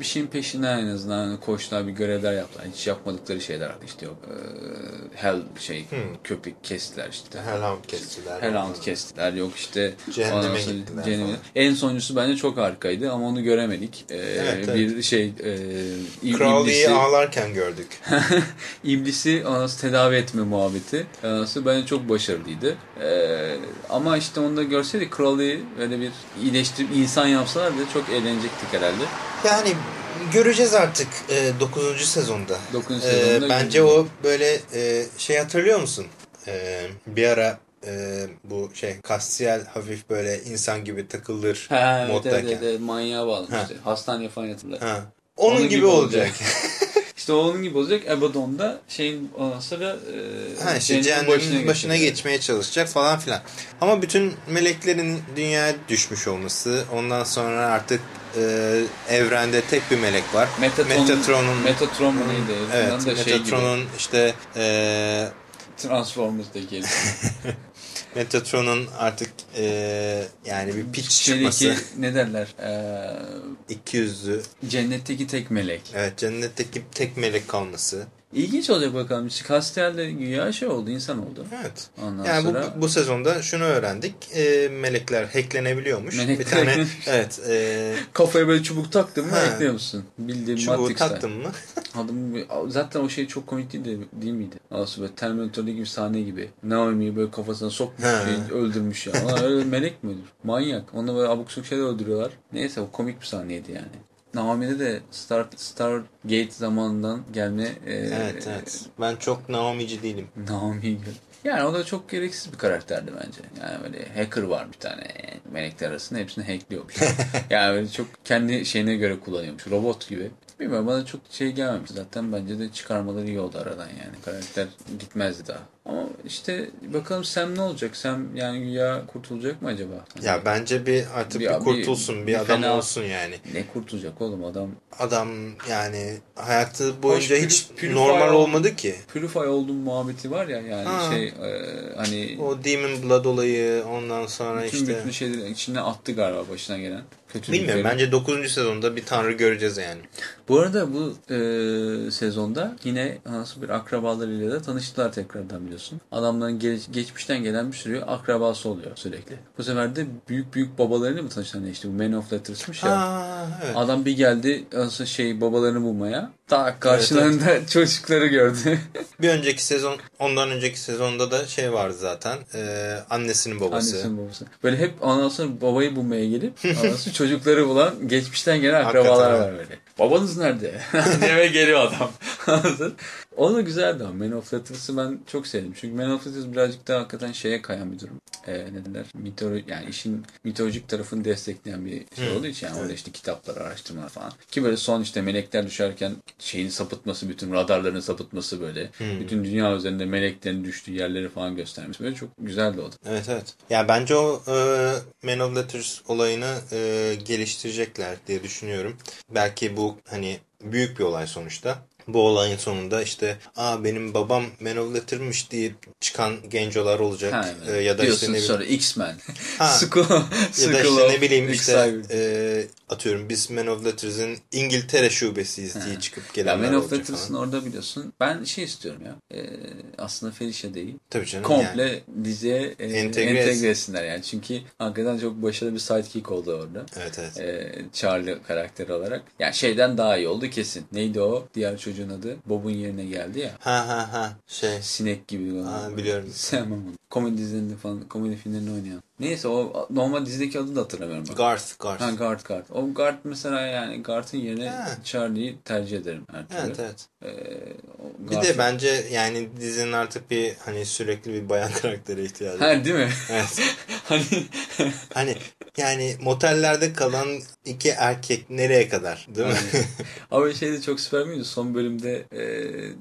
Bir şeyin peşinden en azından hani koştular bir görevler yaptılar. Hiç yapmadıkları şeyler işte yok. Ee, Hell şey köpek kestiler işte. Hellhound kestiler. Hellhound kestiler. Yok işte Cehenneme gittiler cehenneme- falan. En sonuncusu bence çok harikaydı ama onu göremedik. Ee, Evet, bir şey e, Crowley'i ağlarken gördük. iblisi anası tedavi etme muhabbeti. Anası bence çok başarılıydı. Ee, ama işte onu da görseydik Crowley'i böyle bir iyileştirip insan yapsalardı çok eğlenecektik herhalde. Yani göreceğiz artık 9. sezonda. Dokuzuncu E, sezonda bence göreceğiz. o böyle e, şey hatırlıyor musun? E, bir ara e, bu şey Castiel hafif böyle insan gibi takılır Ha, evet, moddayken. evet, evet, manyağa bağlamıştı. Hastaneye falan yatırdılar. Ha. Onun, gibi, olacak. İşte onun gibi olacak. Abaddon'da şeyin ondan sonra e, ha işte cehennemin başına, geçmeye çalışacak falan filan. Ama bütün meleklerin dünyaya düşmüş olması, ondan sonra artık e, evrende tek bir melek var. Metatron, Metatron'un Metatron neydi? Evet, da şey gibi. Metatron'un işte e, Transformers'daki Metatron'un artık e, yani bir piç Şeydeki çıkması. ne derler? Ee, 200'lü. cennetteki tek melek. Evet cennetteki tek melek kalması. İlginç olacak bakalım. Castiel'de güya şey oldu, insan oldu. Evet. Ondan yani sonra bu, bu sezonda şunu öğrendik. E, melekler hacklenebiliyormuş. Melekler bir tane evet e, kafaya böyle çubuk taktın mı Ha. ekliyor musun? Bildiğin çubuğu Matrix'ten. taktın mı? Adam, zaten o şey çok komik değil, de, değil miydi? Aslında böyle Terminator'da gibi sahne gibi. Naomi'yi böyle kafasına sokmuş, şey, öldürmüş ya. Ulan öyle melek mi öldür? Manyak. Onu böyle abuk sabuk şeyler öldürüyorlar. Neyse o komik bir sahneydi yani. Naomi'de de Star, Stargate zamanından gelme e, Evet evet. Ben çok Naomi'ci değilim. Naomi. Yani o da çok gereksiz bir karakterdi bence. Yani böyle hacker var bir tane. Melekler arasında hepsini hackliyormuş. yani böyle çok kendi şeyine göre kullanıyormuş. Robot gibi. Bilmiyorum bana çok şey gelmemiş. Zaten bence de çıkarmaları iyi oldu aradan yani. Karakter gitmezdi daha. Ama işte bakalım Sam ne olacak? Sam yani güya kurtulacak mı acaba? Ya bence bir artık Bir- bir, kurtulsun, bir, bir adam fena- olsun yani. Ne kurtulacak oğlum adam? Adam yani hayatı boyunca Hoş, hiç pürü- normal pürify olmadı ki. Purify olduğum muhabbeti var ya yani Ha. şey e, hani O Demon Blood olayı ondan sonra bütün işte bütün şeyleri içine attı galiba başına gelen. bilmiyorum Kötülükleri. bence 9. sezonda bir tanrı göreceğiz yani. Bu arada bu e, sezonda yine nasıl bir akrabalarıyla da tanıştılar tekrardan biliyorsun. Adamların ge- geçmişten gelen bir sürü akrabası oluyor sürekli. Bu sefer de büyük büyük babalarıyla mı tanıştılar? Ne işte bu Man of Letters'mış ya. Ha, evet. Adam bir geldi nasıl şey babalarını bulmaya. Tak karşılarında çocukları gördü. Bir önceki sezon, ondan önceki sezonda da şey vardı zaten. E, annesinin babası. Annesinin babası. Böyle hep sonra babayı bulmaya gelip sonra çocukları bulan geçmişten gelen akrabalar Hakikaten. var böyle. Babanız nerede? Deme geliyor adam. O da güzeldi ama Man of Letters'ı ben çok sevdim. Çünkü Man of Letters birazcık daha hakikaten şeye kayan bir durum. Ee, ne derler? Mitolo yani işin mitolojik tarafını destekleyen bir şey olduğu için yani orada işte kitaplar, araştırmalar falan. Ki böyle son işte melekler düşerken şeyin sapıtması, bütün radarların sapıtması böyle. Bütün dünya üzerinde meleklerin düştüğü yerleri falan göstermesi. Böyle çok güzeldi o da. Evet evet. Ya bence o e, Man of Letters olayını e, geliştirecekler diye düşünüyorum. Belki bu hani büyük bir olay sonuçta. Bu olayın sonunda işte aa benim babam Man of Letter'mış deyip çıkan gencolar olacak. Ha, evet. ya da Diyorsun işte ne sonra X-Men. Ya da işte ne bileyim işte e, atıyorum biz Man of Letters'ın İngiltere şubesiyiz diye çıkıp Ya gelenler Man of Letters'ın orada biliyorsun. Ben şey istiyorum ya. E, aslında Felicia değil. Tabii canım Komple yani. diziye e, Entegre entegre, etsin. etsinler yani. Çünkü hakikaten çok başarılı bir sidekick oldu orada. Evet evet. E, Charlie karakteri olarak. Yani şeyden daha iyi oldu kesin. Neydi o? Diğer çocuğun adı. Bob'un yerine geldi ya. Ha ha ha şey. Sinek gibi. Ha, biliyorum. Sevmem onu. Komedi dizilerinde falan, komedi filmlerinde oynayan. Neyse o normal dizideki adını da hatırlamıyorum. Ben. Garth Garth. Ha Guard Guard. O Guard mesela yani Guard'ın yerine Ha. Charlie'yi tercih ederim her türlü. Evet evet. Ee, Bir de bence yani dizinin artık bir hani sürekli bir bayan karaktere ihtiyacı var. Ha değil mi? Evet. hani Hani yani motellerde kalan iki erkek nereye kadar değil mi? ama şey de çok süper miydi? Son bölümde e,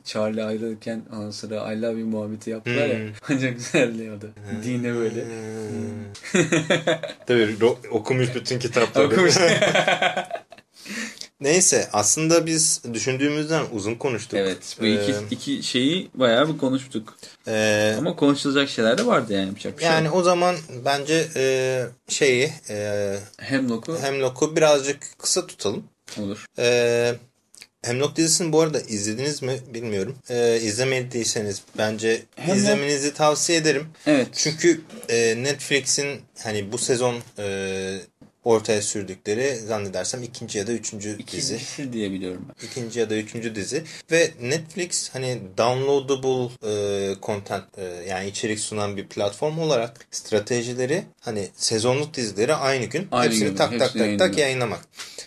Charlie ayrılırken ondan sonra I love you muhabbeti yaptılar ya. Hmm. Ancak güzeldi o da. Dine böyle. Hmm. Tabii okumuş bütün kitapları. Okumuş. Neyse aslında biz düşündüğümüzden uzun konuştuk. evet bu iki, Ee, iki şeyi bayağı bir konuştuk. e, Ama konuşulacak şeyler de vardı yani yapacak bir şey. yani o zaman bence e, şeyi e, Hemlock'u Hemlock'u birazcık kısa tutalım. olur. Ee, Hemlock dizisini bu arada izlediniz mi bilmiyorum. Ee, izlemediyseniz bence Hemlock- izlemenizi tavsiye ederim. Evet. Çünkü e, Netflix'in hani bu sezon e, ortaya sürdükleri zannedersem ikinci ya da üçüncü dizi. İkincisi diye biliyorum ben. İkinci ya da üçüncü dizi. Ve Netflix hani downloadable e, content e, yani içerik sunan bir platform olarak stratejileri hani sezonluk dizileri aynı gün Aynı hepsini gün, tak tak hepsini tak tak yayınlıyor. yayınlamak.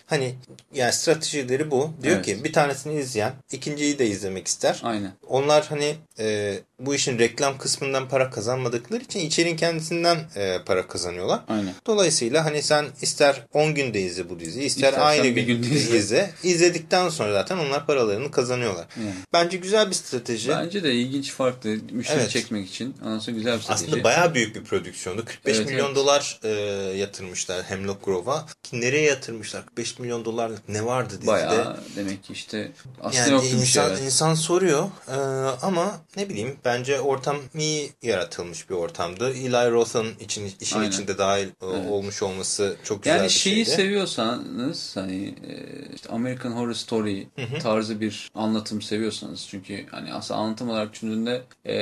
Hani yani stratejileri bu. Diyor Evet. ki bir tanesini izleyen ikinciyi de izlemek ister. Aynen. Onlar hani e, bu işin reklam kısmından para kazanmadıkları için içeriğin kendisinden e, para kazanıyorlar. Aynen. Dolayısıyla hani sen ister 10 günde izle bu diziyi ister İstersen aynı bir gün günde izle. izle. İzledikten sonra zaten onlar paralarını kazanıyorlar. Yani. Bence güzel bir strateji. Bence de ilginç farklı müşteri Evet. çekmek için. Sonra güzel bir strateji. Aslında bayağı büyük bir prodüksiyondu. 45 Evet, milyon evet. dolar e, yatırmışlar Hemlock Grove'a. Nereye yatırmışlar? 45 milyon dolar ne vardı dizide? Bayağı demek ki işte aslında Yani yoktu bir şey. insan, insan soruyor Ee, ama ne bileyim bence ortam iyi yaratılmış bir ortamdı. Eli Roth'un için, işin Aynen. içinde dahil Evet. olmuş olması çok güzel Yani bir şeyi şeydi. seviyorsanız hani e, işte American Horror Story tarzı bir anlatım seviyorsanız çünkü hani aslında anlatım olarak düşündüğünde e,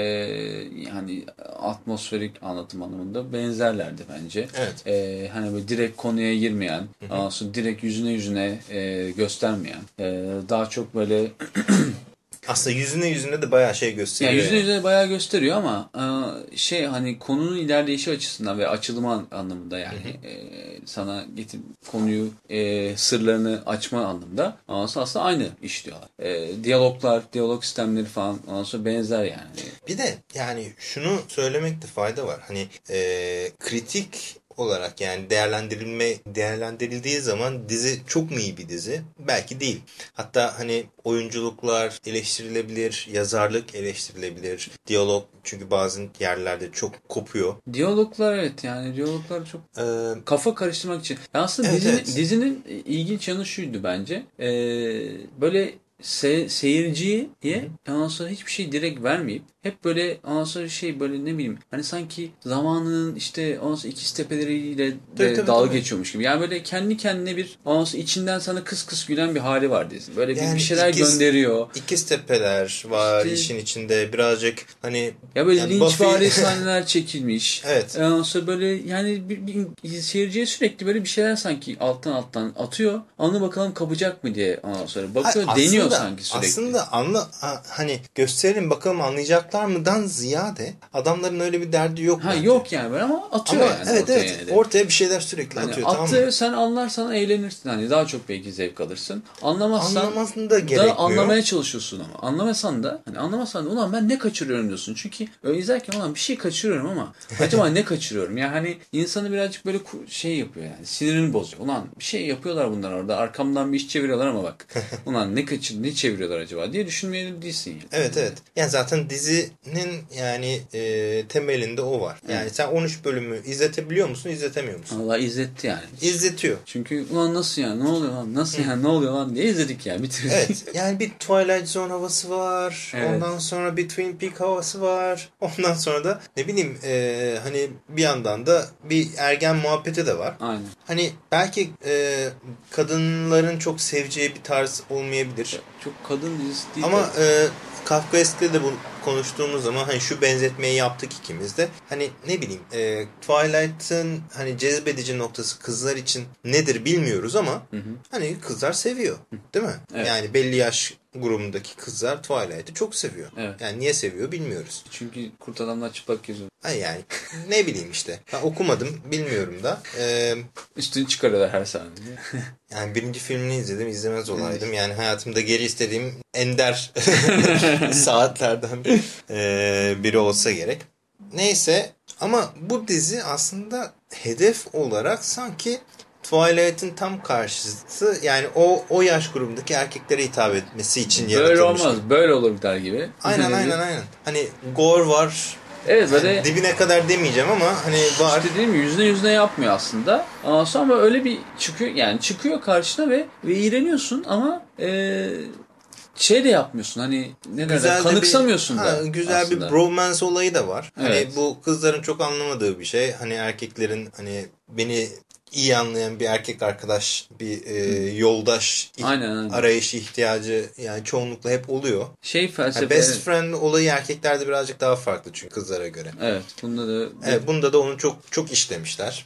yani atmosferik anlatım anlamında benzerlerdi bence. Evet. E, hani böyle direkt konuya girmeyen, ondan sonra direkt yüzüne yüzüne e, göstermeyen, e, daha çok böyle Aslında yüzüne yüzüne de bayağı şey Yani gösteriyor. yüzde yüzde bayağı gösteriyor ama e, şey hani konunun ilerleyişi açısından ve açılımı an- anlamında yani e, sana getir konuyu e, sırlarını açma anlamında ama aslında aynı işliyorlar. E, diyaloglar, diyalog sistemleri falan sonra benzer yani. Bir de yani şunu söylemekte fayda var. Hani e, kritik olarak yani değerlendirilme değerlendirildiği zaman dizi çok mu iyi bir dizi? Belki değil. Hatta hani oyunculuklar eleştirilebilir, yazarlık eleştirilebilir, diyalog çünkü bazı yerlerde çok kopuyor. Diyaloglar evet yani diyaloglar çok Ee, kafa karıştırmak için. Aslında Evet, dizinin, evet. dizinin ilginç yanı şuydu bence. Ee, böyle se- seyirciye ondan sonra hiçbir şey direkt vermeyip hep böyle ondan sonra şey böyle ne bileyim hani sanki zamanının işte ondan sonra ikiz tepeleriyle de Tabii, tabii, dalga tabii. geçiyormuş gibi. Yani böyle kendi kendine bir ondan sonra içinden sana kıs kıs gülen bir hali var dizinin. Böyle bir, Yani bir şeyler ikiz- gönderiyor. İkiz tepeler var İşte- işin içinde birazcık hani Ya böyle Yani linçvari Buffy- sahneler çekilmiş. Evet. Ondan sonra böyle yani bir, bir seyirciye sürekli böyle bir şeyler sanki alttan alttan atıyor. Anı bakalım kapacak mı diye ondan sonra bakıyor Aslında deniyor atıyor sanki sürekli. Aslında anla ha- hani gösterelim bakalım anlayacaklar mıdan ziyade adamların öyle bir derdi yok. Ha bence. yok yani böyle ama atıyor Ama yani. evet ortaya evet de. ortaya bir şeyler sürekli Hani atıyor tamam attığı mı? sen anlarsan eğlenirsin. Hani daha çok belki zevk alırsın. Anlamazsan Anlamasını da gerekmiyor. da anlamaya çalışıyorsun ama. Anlamasan da hani anlamasan da ulan ben ne kaçırıyorum diyorsun. Çünkü öyle izlerken ulan bir şey kaçırıyorum ama acaba ne kaçırıyorum? Yani hani insanı birazcık böyle şey yapıyor yani sinirini bozuyor. Ulan bir şey yapıyorlar bunlar orada arkamdan bir iş çeviriyorlar ama bak. Ulan ne kaçır ne çeviriyorlar acaba diye düşünmeyeli değilsin yani. Evet evet. Yani zaten dizinin yani e, temelinde o var. Yani sen 13 bölümü izletebiliyor musun, izletemiyor musun? Allah izletti yani. İzletiyor. Çünkü ulan nasıl yani ne oluyor lan nasıl yani ne oluyor lan diye izledik yani bitirdik. Evet. Yani bir Twilight Zone havası var. Evet. Ondan sonra bir Twin Peak havası var. Ondan sonra da ne bileyim e, hani bir yandan da bir ergen muhabbeti de var. Aynen. Hani belki e, kadınların çok seveceği bir tarz olmayabilir. Çok kadın dizisi değil Ama de. e, Kafkaesk'te de bu konuştuğumuz zaman hani şu benzetmeyi yaptık ikimiz de. Hani ne bileyim e, Twilight'ın hani cezbedici noktası kızlar için nedir bilmiyoruz ama hani kızlar seviyor. Değil mi? Evet. Yani belli yaş grubundaki kızlar Twilight'ı çok seviyor. Evet. Yani niye seviyor bilmiyoruz. Çünkü kurt adamlar çıplak geziyor. Ha yani ne bileyim işte. Ben okumadım bilmiyorum da. E, Üstünü çıkarıyorlar her sahnede. Yani birinci filmini izledim, izlemez olaydım. Yani hayatımda geri istediğim ender saatlerden eee, biri olsa gerek. Neyse ama bu dizi aslında hedef olarak sanki Twilight'ın tam karşısı yani o o yaş grubundaki erkeklere hitap etmesi için Böyle yaratılmış. olmaz. Böyle olur der gibi. Aynen aynen aynen. Hani gore var. Evet böyle Yani dibine kadar demeyeceğim ama hani var. işte dediğim gibi yüzüne yüzüne yapmıyor aslında. Ama sonra öyle bir çıkıyor yani çıkıyor karşına ve ve iğreniyorsun ama e, şey de yapmıyorsun hani ne derler de kanıksamıyorsun bir, da ha, güzel aslında. bir bromance olayı da var. Evet. Hani bu kızların çok anlamadığı bir şey. Hani erkeklerin hani beni iyi anlayan bir erkek arkadaş, bir e, yoldaş aynen. arayışı ihtiyacı yani çoğunlukla hep oluyor. Şey felsefe. Yani best friend olayı erkeklerde birazcık daha farklı çünkü kızlara göre. Evet bunda da Evet, bunda da onu çok çok işlemişler.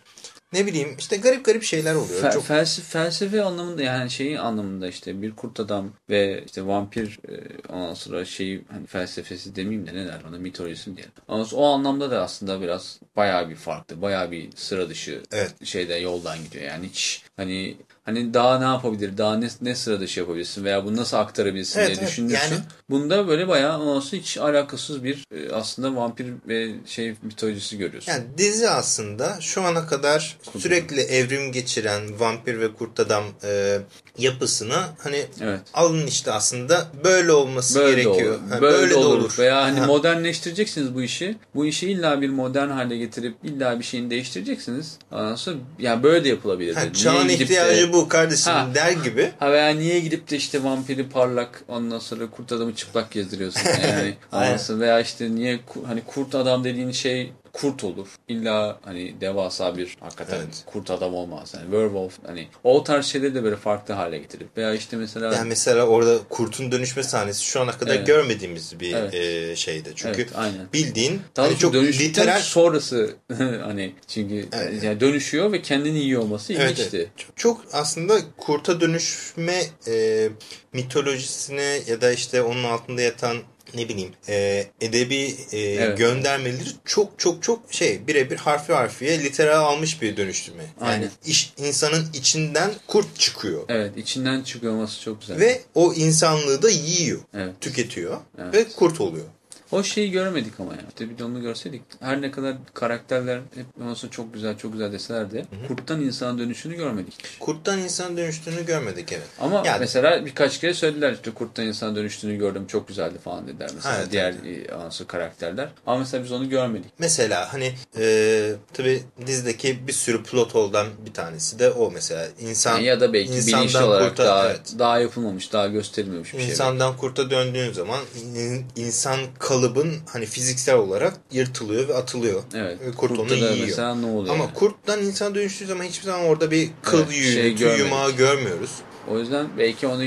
Ne bileyim işte garip garip şeyler oluyor. Fe- çok felsefe, felsefe anlamında yani şeyi anlamında işte bir kurt adam ve işte vampir e, ondan sonra şeyi hani felsefesi demeyeyim de ne der ona mitolojisi mi diyelim. Ondan sonra o anlamda da aslında biraz bayağı bir farklı. Bayağı bir sıra dışı Evet. şeyde yoldan gidiyor. Yani hiç hani hani daha ne yapabilir? Daha ne, ne sıra dışı yapabilirsin veya bunu nasıl aktarabilirsin Evet, diye evet. düşünürsün. Yani- Bunda böyle bayağı sonra hiç alakasız bir e, aslında vampir ve şey mitolojisi görüyorsun. Yani dizi aslında şu ana kadar sürekli evrim geçiren vampir ve kurt adam e, yapısını hani Evet. alın işte aslında böyle olması Böyle gerekiyor. olur. Ha, Böyle, de de olur. Veya hani Ha, modernleştireceksiniz bu işi. Bu işi illa bir modern hale getirip illa bir şeyini değiştireceksiniz. Ondan sonra yani böyle de yapılabilir. ha, çağın gidip de- ihtiyacı bu kardeşim Ha. der gibi. Ha veya niye gidip de işte vampiri parlak ondan sonra kurt adamı çıplak gezdiriyorsun yani. Aynen. Veya işte niye hani kurt adam dediğin şey kurt olur. İlla hani devasa bir hakikaten Evet. kurt adam olmaz. Yani werewolf hani o tarz şeyleri de böyle farklı hale getirip veya işte mesela Yani mesela orada kurtun dönüşme sahnesi şu ana kadar Evet. görmediğimiz bir Evet. e, şeydi. Çünkü Evet, aynen. bildiğin Daha hani çok literal sonrası hani çünkü Evet. yani dönüşüyor ve kendini yiyor olması Evet, ilginçti. evet. Çok, çok aslında kurta dönüşme e, mitolojisine ya da işte onun altında yatan ne bileyim e, edebi e, Evet. göndermeleri çok çok çok şey birebir harfi harfiye literal almış bir dönüştürme. Yani Aynen. iş, insanın içinden kurt çıkıyor. Evet içinden çıkıyor olması çok güzel. Ve o insanlığı da yiyor, Evet. tüketiyor Evet. ve kurt oluyor. O şeyi göremedik ama yani. İşte bir de onu görseydik. Her ne kadar karakterler hep olsa çok güzel çok güzel deseler de kurttan insana dönüşünü görmedik. Kurttan insana dönüştüğünü görmedik evet. Ama Yani- mesela birkaç kere söylediler işte kurttan insana dönüştüğünü gördüm çok güzeldi falan dediler mesela Evet, diğer evet. e, anası karakterler. Ama mesela biz onu görmedik. Mesela hani e, tabi dizideki bir sürü plot hole'dan bir tanesi de o mesela. insan Yani ya da belki insandan bilinçli olarak kurta- daha, evet. daha yapılmamış, daha gösterilmemiş bir şey. İnsandan kurta döndüğün zaman in- insan kalıbın hani fiziksel olarak yırtılıyor ve atılıyor. Evet. Ve kurt onu yiyor. mesela ne oluyor? Ama yani? kurttan insana dönüştüğü zaman hiçbir zaman orada bir kıl Evet, yüğü, şey tüy görmedik. yumağı görmüyoruz. O yüzden belki onu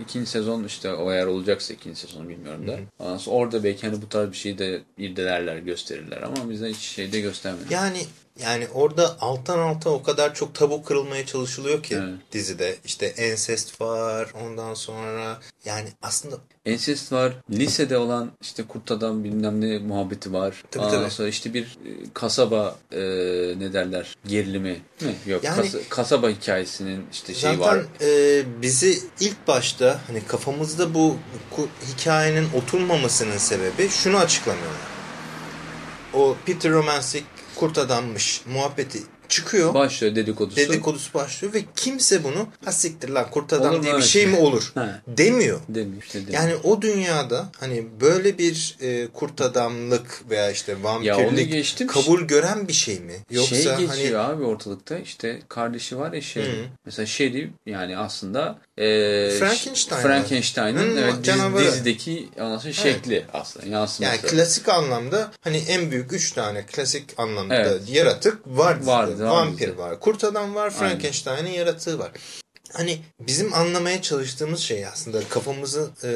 ikinci sezon işte o eğer olacaksa ikinci sezonu bilmiyorum da. Ondan sonra orada belki hani bu tarz bir şeyi de irdelerler, gösterirler ama bize hiç şeyde göstermedi. Yani yani orada alttan alta o kadar çok tabu kırılmaya çalışılıyor ki Evet. dizide. İşte ensest var ondan sonra yani aslında Ensest var. Lisede olan işte kurt adam bilmem ne muhabbeti var. Tabii, Ondan tabii. sonra işte bir e, kasaba e, ne derler gerilimi mi? Yok Yani- kasa- kasaba hikayesinin işte şeyi Zaten var. e, bizi ilk başta hani kafamızda bu hikayenin oturmamasının sebebi şunu açıklamıyorlar. O Peter Romancic kurt adammış muhabbeti çıkıyor. Başlıyor dedikodusu. dedikodusu başlıyor ve kimse bunu ha siktir lan kurt adam Olur diye bir öyle şey mi şey? olur demiyor. Demiş işte demiş. Yani o dünyada hani böyle bir e, kurt adamlık veya işte Ya vampirlik geçtim. kabul gören bir şey mi? Yoksa şey hani geçiyor abi ortalıkta işte kardeşi var ya şey. Hı. Mesela Sherry yani aslında e, Frankenstein. Frankenstein'ın Hı, evet, dizi- canavarı. dizideki anlasın şekli aslında yansıması. yani klasik anlamda hani en büyük üç tane klasik anlamda Evet. yaratık var. dizide. Var, var Vampir var, kurt adam var, Frankenstein'in yaratığı var. Hani bizim anlamaya çalıştığımız şey aslında kafamızı e,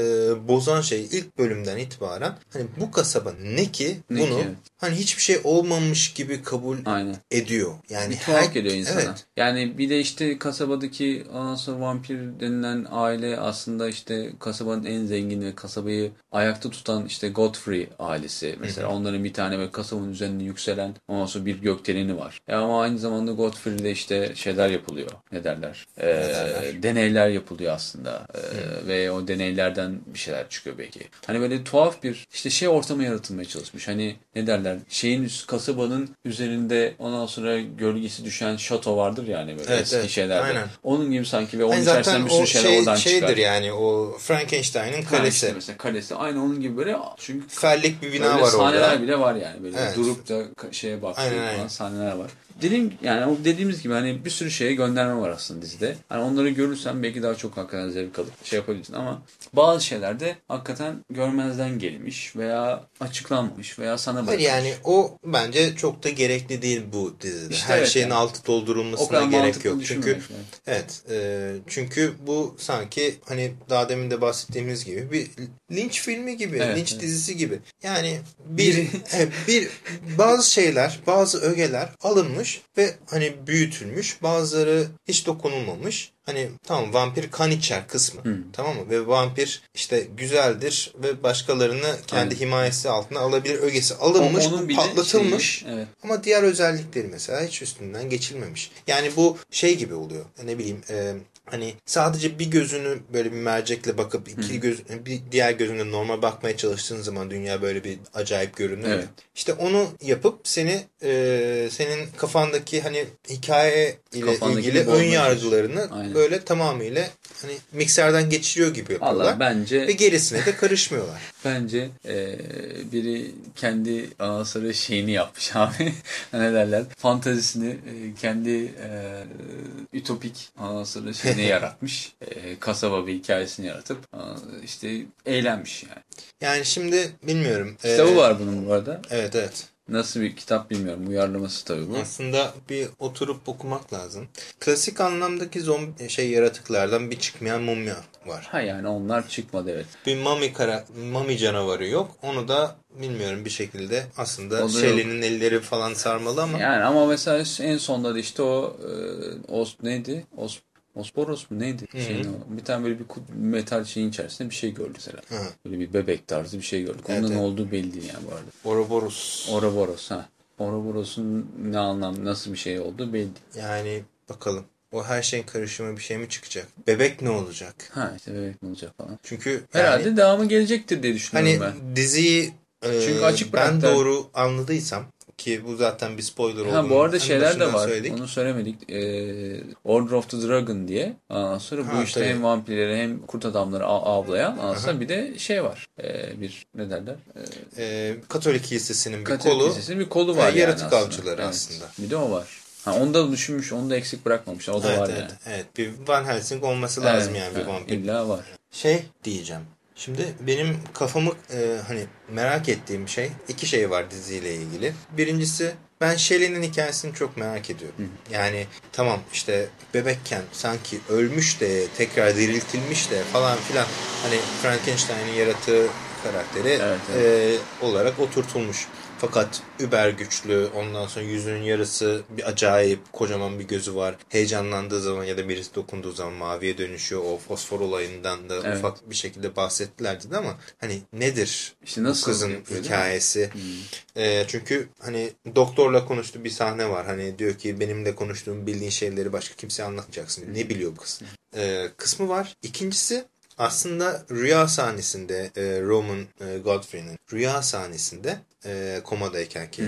bozan şey ilk bölümden itibaren hani bu kasaba ne ki Ne bunu ki, hani hiçbir şey olmamış gibi kabul Aynen. ediyor. Yani Bir tuhaf her- geliyor insana. Evet. Yani bir de işte kasabadaki ondan sonra vampir denilen aile aslında işte kasabanın en zengin ve kasabayı ayakta tutan işte Godfrey ailesi. Mesela onların bir tane böyle kasabanın üzerinde yükselen ondan sonra bir gökdeleni var. E ama aynı zamanda Godfrey ile işte şeyler yapılıyor. Ne derler? Ee, deneyler yapılıyor aslında. Ee, ve o deneylerden bir şeyler çıkıyor belki. Hani böyle tuhaf bir işte şey ortamı yaratılmaya çalışmış. Hani ne derler? Şeyin üst kasabanın üzerinde ondan sonra gölgesi düşen şato vardır yani böyle Evet, eski evet. şeylerde. Aynen. Onun gibi sanki ve onun Yani içerisinden bir sürü şeyler şey, oradan şeydir çıkar. yani o Frankenstein'in kalesi. işte mesela kalesi. Aynı onun gibi böyle çünkü Fellik bir bina var sahneler orada. bile var yani. Böyle Evet. durup da şeye baktığı Aynen, falan aynen. sahneler var. Dediğim yani dediğimiz gibi hani bir sürü şeye gönderme var aslında dizide. Hani onları görürsen belki daha çok hakikaten zevk alıp şey yapabilirsin ama bazı şeyler de hakikaten görmezden gelmiş veya açıklanmış veya sana Hayır bırakılmış. yani o bence çok da gerekli değil bu dizide. İşte Her evet şeyin yani. altı doldurulmasına gerek yok. Çünkü lazım. evet e, çünkü bu sanki hani daha demin de bahsettiğimiz gibi bir linç filmi gibi, Evet, linç evet. dizisi gibi. Yani bir, evet, bir bazı şeyler, bazı ögeler alınmış ve hani büyütülmüş. Bazıları hiç dokunulmamış. Hani tamam vampir kan içer kısmı. Tamam mı? Ve vampir işte güzeldir ve başkalarını kendi Aynen. himayesi altına alabilir ögesi alınmış, O- onun patlatılmış. şeyi- evet. Ama diğer özellikleri mesela hiç üstünden geçilmemiş. Yani bu şey gibi oluyor. Ne bileyim e, hani sadece bir gözünü böyle bir mercekle bakıp iki göz bir diğer gözünle normal bakmaya çalıştığın zaman dünya böyle bir acayip görünüyor. Evet. İşte onu yapıp seni e, senin kafandaki hani hikaye ile ilgili ön yargılarını Aynen. böyle tamamıyla hani mikserden geçiriyor gibi yapıyorlar. Allah bence Ve gerisine de karışmıyorlar. Bence e, biri kendi anasarı şeyini yapmış abi. ne derler? Fantazisini e, kendi e, ütopik anasarı şeyini yaratmış. E, kasaba bir hikayesini yaratıp a, işte eğlenmiş yani. Yani şimdi bilmiyorum. Kitabı Ee, var bunun bu arada. Evet evet. Nasıl bir kitap bilmiyorum. Uyarlaması tabii bu. Aslında bir oturup okumak lazım. Klasik anlamdaki zombi şey yaratıklardan bir çıkmayan mumya var. Ha yani onlar çıkmadı evet. Bir mami kara mami canavarı yok. Onu da bilmiyorum bir şekilde aslında Shelley'nin elleri falan sarmalı ama Yani ama mesela en sonda da işte o e, os, neydi? Os, Osporos mu neydi? Şeyin o. Bir tane böyle bir metal şeyin içerisinde bir şey gördük mesela. Hı. Böyle bir bebek tarzı bir şey gördük. Evet, Onun ne evet. olduğu belli değil yani bu arada. Ouroboros. Ouroboros ha. Ouroboros'un ne anlam nasıl bir şey olduğu belli. Yani bakalım. O her şeyin karışımı bir şey mi çıkacak? Bebek ne olacak? Ha işte bebek mi olacak falan. Çünkü Herhalde yani devamı gelecektir diye düşünüyorum hani ben. diziyi e, Çünkü açık ben bıraktı. doğru anladıysam ki bu zaten bir spoiler olduğunu Ha bu arada şeyler de var. söyledik. Onu söylemedik. Ee, Order of the Dragon diye. Ondan sonra bu Ha, işte tabii. hem vampirleri hem kurt adamları av- avlayan aslında bir de şey var. Ee, bir ne derler? Ee, Ee, Katolik Kilisesi'nin bir Katolik kolu Kilisesi'nin bir kolu var yani yaratık aslında. avcıları Evet. aslında. Bir de o var. Ha, onu da düşünmüş, onu da eksik bırakmamışlar. O da evet, var evet, yani. evet. Bir Van Helsing olması lazım Evet, yani bir vampir. İlla var. Şey diyeceğim. Şimdi benim kafamı e, hani merak ettiğim şey iki şey var diziyle ilgili. Birincisi ben Shelley'nin hikayesini çok merak ediyorum. Yani tamam işte bebekken sanki ölmüş de tekrar diriltilmiş de falan filan hani Frankenstein'in yaratığı karakteri Evet, e, olarak oturtulmuş. Fakat über güçlü, ondan sonra yüzünün yarısı bir acayip, kocaman bir gözü var. Heyecanlandığı zaman ya da birisi dokunduğu zaman maviye dönüşüyor. O fosfor olayından da Evet. ufak bir şekilde bahsettilerdi de ama hani nedir İşte nasıl kızın yapıyor, hikayesi? E, çünkü hani doktorla konuştuğu bir sahne var. Hani diyor ki benimle konuştuğum bildiğin şeyleri başka kimseye anlatmayacaksın. Ne biliyor bu kız? E, kısmı var. İkincisi aslında rüya sahnesinde e, Roman e, Godfrey'nin rüya sahnesinde e, komadayken ki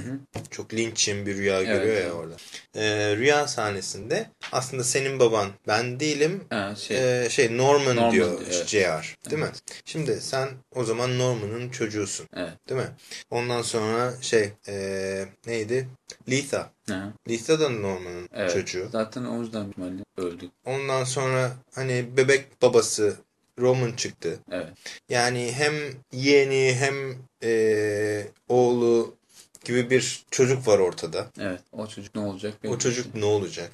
çok linçin bir rüya görüyor ya evet. orada. E, rüya sahnesinde aslında senin baban ben değilim Ha, şey, e, şey Norman, Norman diyor diyor, evet. JR değil mi? Şimdi sen o zaman Norman'ın çocuğusun evet. değil mi? Ondan sonra şey e, neydi? Letha. Ha, Letha da Norman'ın evet. çocuğu. Zaten o yüzden öldük. Ondan sonra hani bebek babası Roman çıktı. Evet. Yani hem yeğeni hem e, oğlu gibi bir çocuk var ortada. Evet. O çocuk ne olacak? O çocuk değil. ne olacak?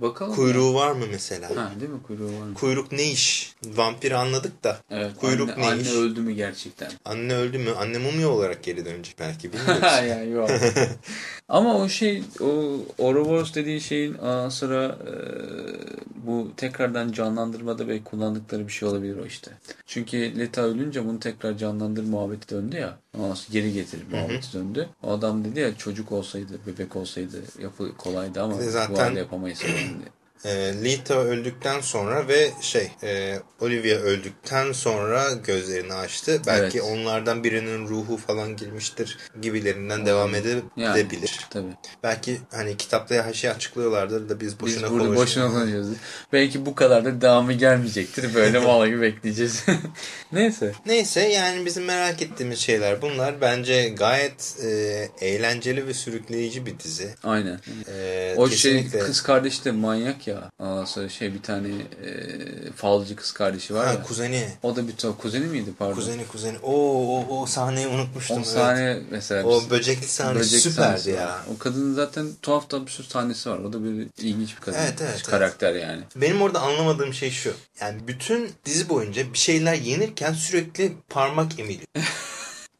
Bakalım. Kuyruğu var mı mesela? ya. Ha, değil mi? Kuyruğu var mı? Kuyruk ne iş? Vampir anladık da. Evet. Kuyruk anne, ne anne iş? öldü mü gerçekten? Anne öldü mü? Anne mumya olarak geri dönecek belki bilmiyoruz. ya yok. Ama o şey o Ouroboros dediği şeyin sıra e, bu tekrardan canlandırmada ve kullandıkları bir şey olabilir o işte. Çünkü Leta ölünce bunu tekrar canlandır muhabbeti döndü ya. Ondan sonra geri getir muhabbeti döndü. O adam dedi ya çocuk olsaydı, bebek olsaydı yapı kolaydı ama Bir de bu zaten- halde yapamayız falan diye. E, Lita öldükten sonra ve şey e, Olivia öldükten sonra gözlerini açtı. Belki Evet. onlardan birinin ruhu falan girmiştir gibilerinden devam Yani. edebilir. Tabii. Belki hani kitapta her şeyi açıklıyorlardır da biz Biz boşuna konuşuyoruz. boşuna konuşuyoruz. Belki bu kadar da devamı gelmeyecektir. Böyle mal gibi bekleyeceğiz. Neyse. Neyse yani bizim merak ettiğimiz şeyler bunlar. Bence gayet e, eğlenceli ve sürükleyici bir dizi. Aynen. E, O kesinlikle. şey kız kardeşi de manyak ya. Ondan sonra şey bir tane e, falcı kız kardeşi var Ha, ya. kuzeni. O da bir kuzeni miydi pardon? Kuzeni kuzeni. Oo, o, o sahneyi unutmuştum. O evet. sahne mesela. O böcekli sahne böcek süperdi sahnesi ya. O kadının zaten tuhaf da bir sürü sahnesi var. O da bir ilginç bir kadın. Evet, evet, Karakter yani. Benim orada anlamadığım şey şu. Yani bütün dizi boyunca bir şeyler yenirken sürekli parmak emiliyor.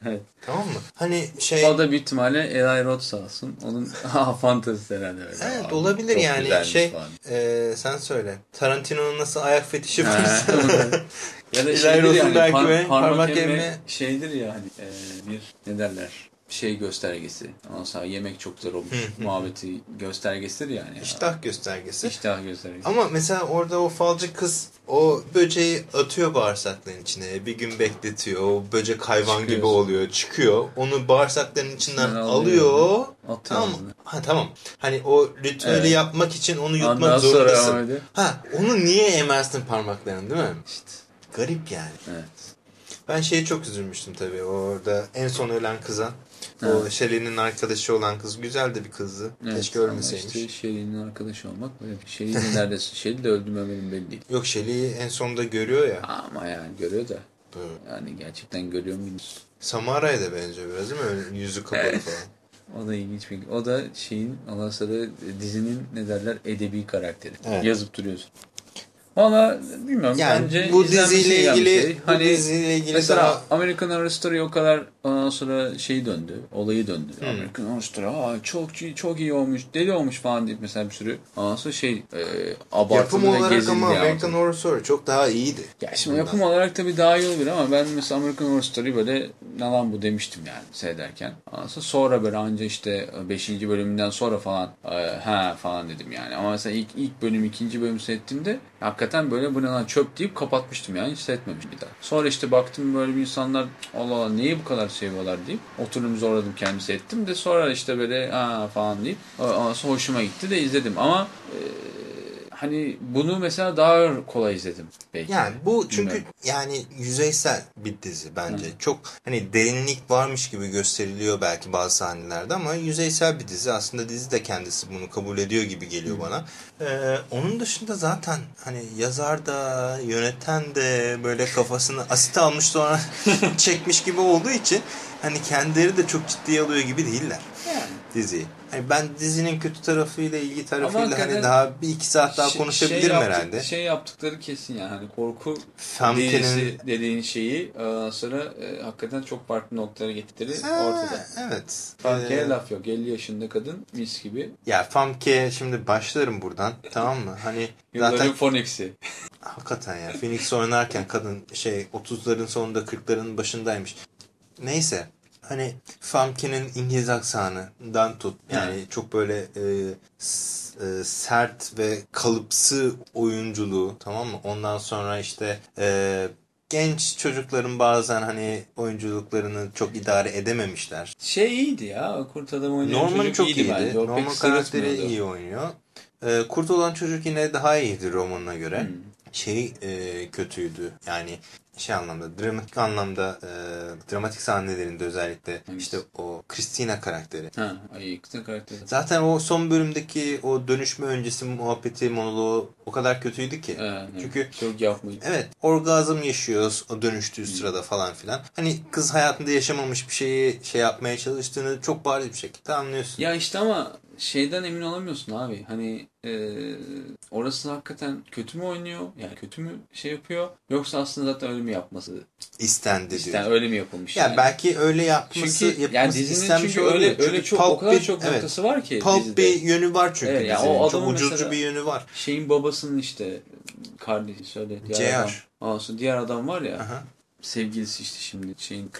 Evet. tamam mı? Hani şey... O da bir ihtimalle Eli Roth sağ olsun. Onun fantezisi herhalde öyle. Evet Aa, olabilir çok yani şey falan. e, sen söyle Tarantino'nun nasıl ayak fetişi varsa ya da Eli şeydir Roth'un yani belki par- parmak, parmak emme emme. şeydir ya hani e, bir ne derler şey göstergesi. Ondan sonra yemek çok güzel olmuş muhabbeti göstergesidir yani. iştah göstergesi. İştah göstergesi. Ama mesela orada o falcı kız o böceği atıyor bağırsakların içine. Bir gün bekletiyor. O böcek hayvan Çıkıyor. gibi oluyor. Çıkıyor. Onu bağırsakların içinden İçinden alıyor. alıyor. Tamam. ağzına. Ha tamam. Hani o ritüeli Evet. yapmak için onu Ondan yutmak sonra zorundasın. Ha, onu niye emersin parmaklarını değil mi? İşte. Garip yani. Evet. Ben şeye çok üzülmüştüm tabii. Orada en son ölen kıza. O Evet. Shelley'nin arkadaşı olan kız güzel de bir kızdı. Evet, Keşke ölmeseymiş. İşte Sherry'nin arkadaşı olmak böyle bir Sherry de neredeyse Sherry de öldü mü benim belli değil. Yok Shelley'i en sonunda görüyor ya. Ama yani görüyor da. Böyle. Yani gerçekten görüyor mu bilmiyorum. Samara'ya da benziyor biraz değil mi? Öyle yüzü kapalı Evet. falan. O da ilginç bir... O da şeyin ondan sonra dizinin ne derler edebi karakteri. Evet. Yazıp duruyorsun. Valla bilmiyorum. Yani Bence bu diziyle ilgili şey. bu diziyle ilgili Mesela daha American Horror Story o kadar ondan sonra şey döndü. Olayı döndü. Hmm. Story aa, çok çok iyi olmuş. Deli olmuş falan deyip mesela bir sürü ondan sonra şey e, abartılı yapım olarak ama yani. American Horror Story çok daha iyiydi. Ya şimdi yapım olarak tabii daha iyi olabilir ama ben mesela American Horror Story böyle ne lan bu demiştim yani seyrederken. Ondan sonra sonra böyle anca işte 5. bölümünden sonra falan e, ha falan dedim yani. Ama mesela ilk, ilk bölüm ikinci bölüm seyrettiğimde hakikaten böyle bu ne lan çöp deyip kapatmıştım yani hiç seyretmemiştim bir daha. Sonra işte baktım böyle bir insanlar Allah Allah neyi bu kadar seviyorlar deyip oturdum zorladım kendimi seyrettim de sonra işte böyle ha falan deyip ondan sonra hoşuma gitti de izledim. Ama e, hani bunu mesela daha kolay izledim belki. Yani bu çünkü Bilmiyorum. yani yüzeysel bir dizi bence. Çok hani derinlik varmış gibi gösteriliyor belki bazı sahnelerde ama yüzeysel bir dizi. Aslında dizi de kendisi bunu kabul ediyor gibi geliyor bana. Ee, onun dışında zaten hani yazar da yöneten de böyle kafasını asit almış sonra çekmiş gibi olduğu için hani kendileri de çok ciddiye alıyor gibi değiller. Yani. Diziyi. Hani ben dizinin kötü tarafıyla ilgi tarafıyla hani daha bir iki saat daha Şey- konuşabilirim şey yaptık- herhalde. Şey yaptıkları kesin yani. Hani korku dizisi dediğin şeyi sonra e, hakikaten çok farklı noktalara getirdiği Ha, ortada. Evet. Famke'ye Ee, laf yok. 50 yaşında kadın mis gibi. Ya Famke şimdi başlarım buradan tamam mı? Hani zaten Phoenix'i. hakikaten ya Phoenix oynarken kadın şey 30'ların sonunda 40'ların başındaymış. Neyse hani Famke'nin İngiliz aksanından tut yani çok böyle e, e, sert ve kalıpsı oyunculuğu tamam mı? Ondan sonra işte e, genç çocukların bazen hani oyunculuklarını çok idare edememişler. Şey iyiydi ya. Kurt adam oynayan Norman çocuk çok iyiydi, iyiydi. bence. O Norman karakteri iyi oynuyor. Ee, Kurt olan çocuk yine daha iyiydi romanına göre. Hmm. Şey e, kötüydü. Yani şey anlamda, dramatik anlamda e, dramatik sahnelerinde özellikle Hangisi? işte o Christina karakteri. Ha, ay karakteri. Zaten o son bölümdeki o dönüşme öncesi muhabbeti monoloğu o kadar kötüydü ki. Ha, Çünkü çok yapmayın. Evet orgazm yaşıyoruz o dönüştüğü sırada falan filan. Hani kız hayatında yaşamamış bir şeyi şey yapmaya çalıştığını çok bariz bir şekilde anlıyorsun. Ya işte ama şeyden emin olamıyorsun abi. Hani e, orası hakikaten kötü mü oynuyor? Yani kötü mü şey yapıyor? Yoksa aslında zaten öyle mi yapması? İstendi diyor. İşte öyle mi yapılmış? Ya yani? belki öyle yapması, Çünkü yapması yani dizinin çünkü öyle öyle Çünkü çok pulp o kadar bir- çok evet, noktası var ki Pulp dizide. bir yönü var çünkü Evet, yani dizinin. o çok adamın ucuzcu bir yönü var. Şeyin babasının işte kardeşi söyle diğer JR. adam. Ondan diğer adam var ya Aha, sevgilisi işte şimdi şeyin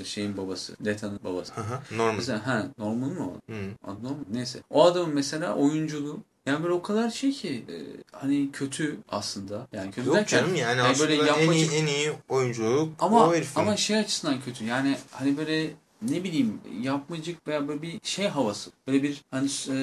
e, şeyin babası. Leta'nın babası. aha, normal. Mesela ha normal mi o? Hı. Adı normal. Neyse. O adamın mesela oyunculuğu yani böyle o kadar şey ki e, hani kötü aslında. Yani kötü Yok derken canım yani, yani böyle en iyi, yapmacık- en iyi oyunculuk ama o herifin. ama şey açısından kötü. Yani hani böyle ne bileyim yapmacık veya böyle bir şey havası. Böyle bir hani e,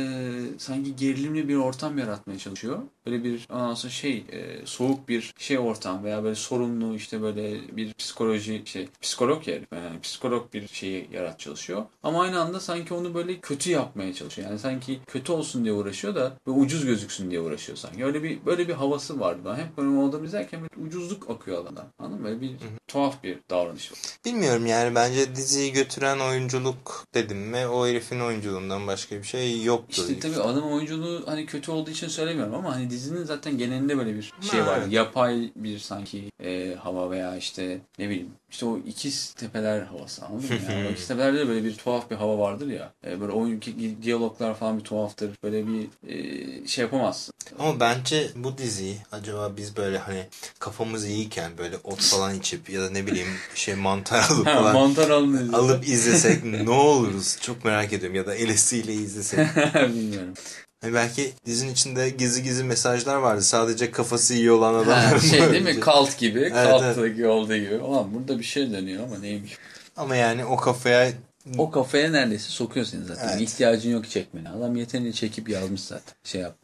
sanki gerilimli bir ortam yaratmaya çalışıyor. Böyle bir ondan sonra şey e, soğuk bir şey ortam veya böyle sorunlu işte böyle bir psikoloji şey psikolog herif, yani psikolog bir şeyi yarat çalışıyor. Ama aynı anda sanki onu böyle kötü yapmaya çalışıyor. Yani sanki kötü olsun diye uğraşıyor da ve ucuz gözüksün diye uğraşıyor sanki. Öyle bir böyle bir havası vardı. Ben hep böyle o adamı izlerken böyle ucuzluk akıyor adamdan. Anladın mı? Böyle bir tuhaf bir davranış var. Bilmiyorum yani bence diziyi götüren oyunculuk dedim mi o herifin oyunculuğundan başka bir şey yoktu. İşte tabii adam oyunculuğu hani kötü olduğu için söylemiyorum ama hani dizinin zaten genelinde böyle bir şey Ha, var. evet. Yapay bir sanki e, hava veya işte ne bileyim işte o ikiz tepeler havası anladın mı? Yani o ikiz tepelerde de böyle bir tuhaf bir hava vardır ya. E, böyle oyun diyaloglar falan bir tuhaftır. Böyle bir e, şey yapamazsın. Ama bence bu diziyi acaba biz böyle hani kafamız iyiyken böyle ot falan içip ya da ne bileyim şey mantar alıp Ha, falan mantar alıp izlesek ne oluruz çok merak ediyorum ya da LSD ile izlesek. Bilmiyorum. Hani belki dizinin içinde gizli gizli mesajlar vardı. Sadece kafası iyi olan adamların. Ha, şey değil mi? Kalt gibi. Evet, Kalttaki olduğu gibi. Ulan burada bir şey dönüyor ama neymiş? Ama yani o kafaya O kafaya neredeyse sokuyor seni zaten. Evet. İhtiyacın yok çekmene. Adam yeteneğini çekip yazmış zaten. Şey yap.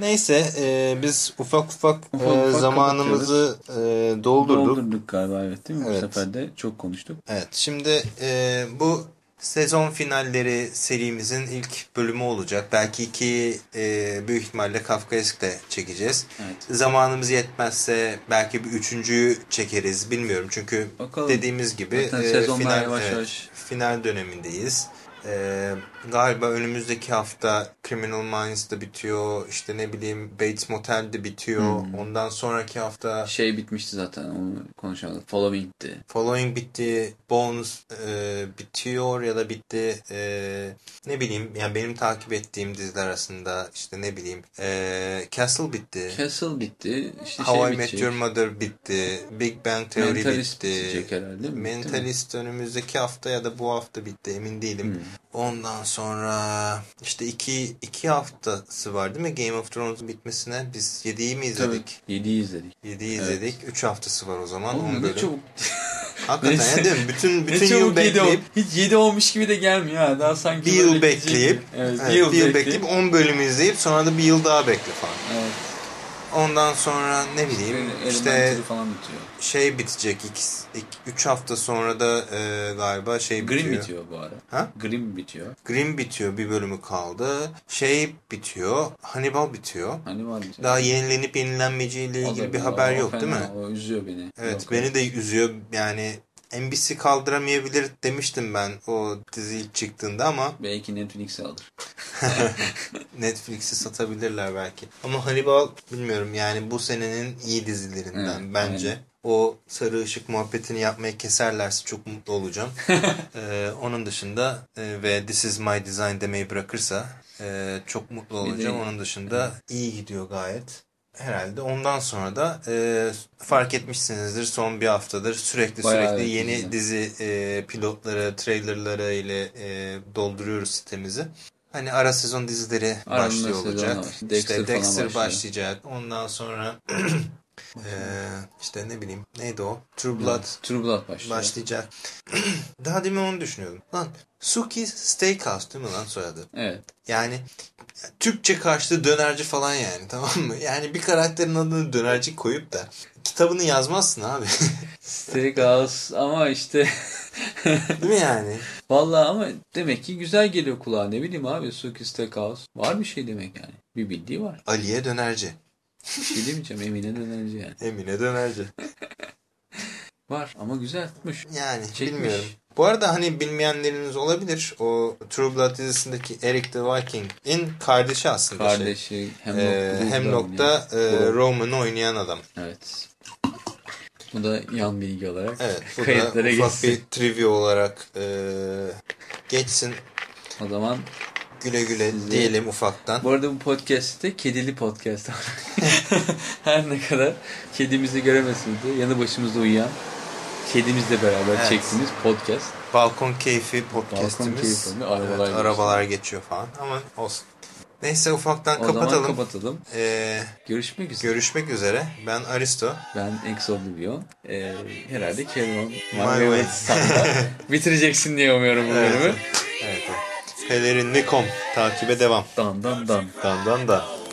Neyse e, biz ufak ufak, Ufak e, ufak zamanımızı e, doldurduk. Doldurduk galiba evet değil mi? Evet. Bu sefer de çok konuştuk. Evet şimdi e, bu sezon finalleri serimizin ilk bölümü olacak. Belki iki e, büyük ihtimalle Kafkaesk'te çekeceğiz. Evet. Zamanımız yetmezse belki bir üçüncüyü çekeriz bilmiyorum. Çünkü Bakalım. dediğimiz gibi e, final, yavaş evet, yavaş. final dönemindeyiz. E, galiba önümüzdeki hafta Criminal Minds da bitiyor. İşte ne bileyim Bates Motel de bitiyor. Hmm. Ondan sonraki hafta Şey bitmişti zaten onu konuşalım. Following'ti. Following bitti. Bones e, bitiyor ya da bitti. E, ne bileyim yani benim takip ettiğim diziler arasında işte ne bileyim e, Castle bitti. Castle bitti. İşte How şey I Met. Your Mother bitti. Big Bang Theory Mentalist bitti. bitecek herhalde mi? Mentalist önümüzdeki hafta ya da bu hafta bitti emin değilim. Hmm. Ondan sonra işte iki, iki haftası var değil mi Game of Thrones'un bitmesine? Biz 7'yi mi Tabii. izledik? 7'yi izledik. 7'yi izledik. 3 haftası var o zaman. Oğlum 10 ne çabuk. Hakikaten Neyse. ya değil mi? Bütün, ne bütün yıl çabuk 7 bekleyip Hiç 7 olmuş gibi de gelmiyor ha. Daha sanki bir yıl bekleyip. Evet, evet, bir yıl, bekleyip. bekleyip 10 bölüm izleyip sonra da bir yıl daha bekle falan. Evet. Ondan sonra ne bileyim işte falan bitiyor. şey bitecek 3 hafta sonra da e, galiba şey bitiyor. Grimm bitiyor bu ara. Ha? Grimm bitiyor. Grimm bitiyor bir bölümü kaldı. Şey bitiyor Hannibal bitiyor. Var bitiyor. Daha yenilenip yenilenmeyeceğiyle ilgili bir haber o yok fena, değil mi? O üzüyor beni. Evet Yok, beni de üzüyor yani NBC kaldıramayabilir demiştim ben o dizi ilk çıktığında ama Belki Netflix'e alır. Netflix'i satabilirler belki. Ama Hannibal bilmiyorum yani bu senenin iyi dizilerinden Evet, bence. aynen. O sarı ışık muhabbetini yapmayı keserlerse çok mutlu olacağım. Ee, onun dışında e, ve This is my design demeyi bırakırsa e, çok mutlu olacağım. Onun dışında iyi gidiyor gayet. Herhalde ondan sonra da e, fark etmişsinizdir son bir haftadır sürekli Bayağı sürekli yeni güzel. dizi e, pilotları, trailerları ile e, dolduruyoruz sitemizi. Hani ara sezon dizileri Arada başlıyor sezon olacak. var. İşte Dexter Dexter, başlıyor. başlayacak. Ondan sonra e, işte ne bileyim neydi o? True Blood True Blood başlıyor. başlayacak. Daha demin onu düşünüyordum. Lan Suki Steakhouse değil mi lan soyadı? Evet. Yani Türkçe karşılığı dönerci falan yani tamam mı? Yani bir karakterin adını dönerci koyup da kitabını yazmazsın abi. Steakhouse ama işte Değil mi yani? Vallahi ama demek ki güzel geliyor kulağa. Ne bileyim abi Suki Steakhouse. Var bir şey demek yani. Bir bildiği var. Aliye dönerci. Bir şey demeyeceğim. Emine dönerci yani. Emine dönerci. Var ama güzel tutmuş. Yani Çekmiş. bilmiyorum. Bu arada hani bilmeyenleriniz olabilir. O True Blood dizisindeki Eric the Viking'in kardeşi aslında. şey. Kardeşi hem Ee, nokta, hem oynuyor. nokta e. Roman'ı oynayan adam. Evet. Bu da yan bilgi olarak Evet bu da ufak geçsin. bir trivia olarak e, geçsin. O zaman Güle güle diyelim ufaktan. bu arada bu podcast'te kedili podcast. Her ne kadar kedimizi göremesiniz de yanı başımızda uyuyan kedimizle beraber Evet. çektiğimiz podcast. Balkon keyfi podcast'imiz. keyfi? Arabalar Evet, arabalar geçiyor falan ama olsun. Neyse ufaktan O kapatalım. zaman kapatalım. Ee, Görüşmek üzere. görüşmek üzere. Ben Aristo. Ben Ex Oblivion. Ee, herhalde On. My, My Way bitireceksin diye umuyorum bu Evet. bölümü. Evet. Pelerinli.com takibe devam. Dan dan dan. Dandan da.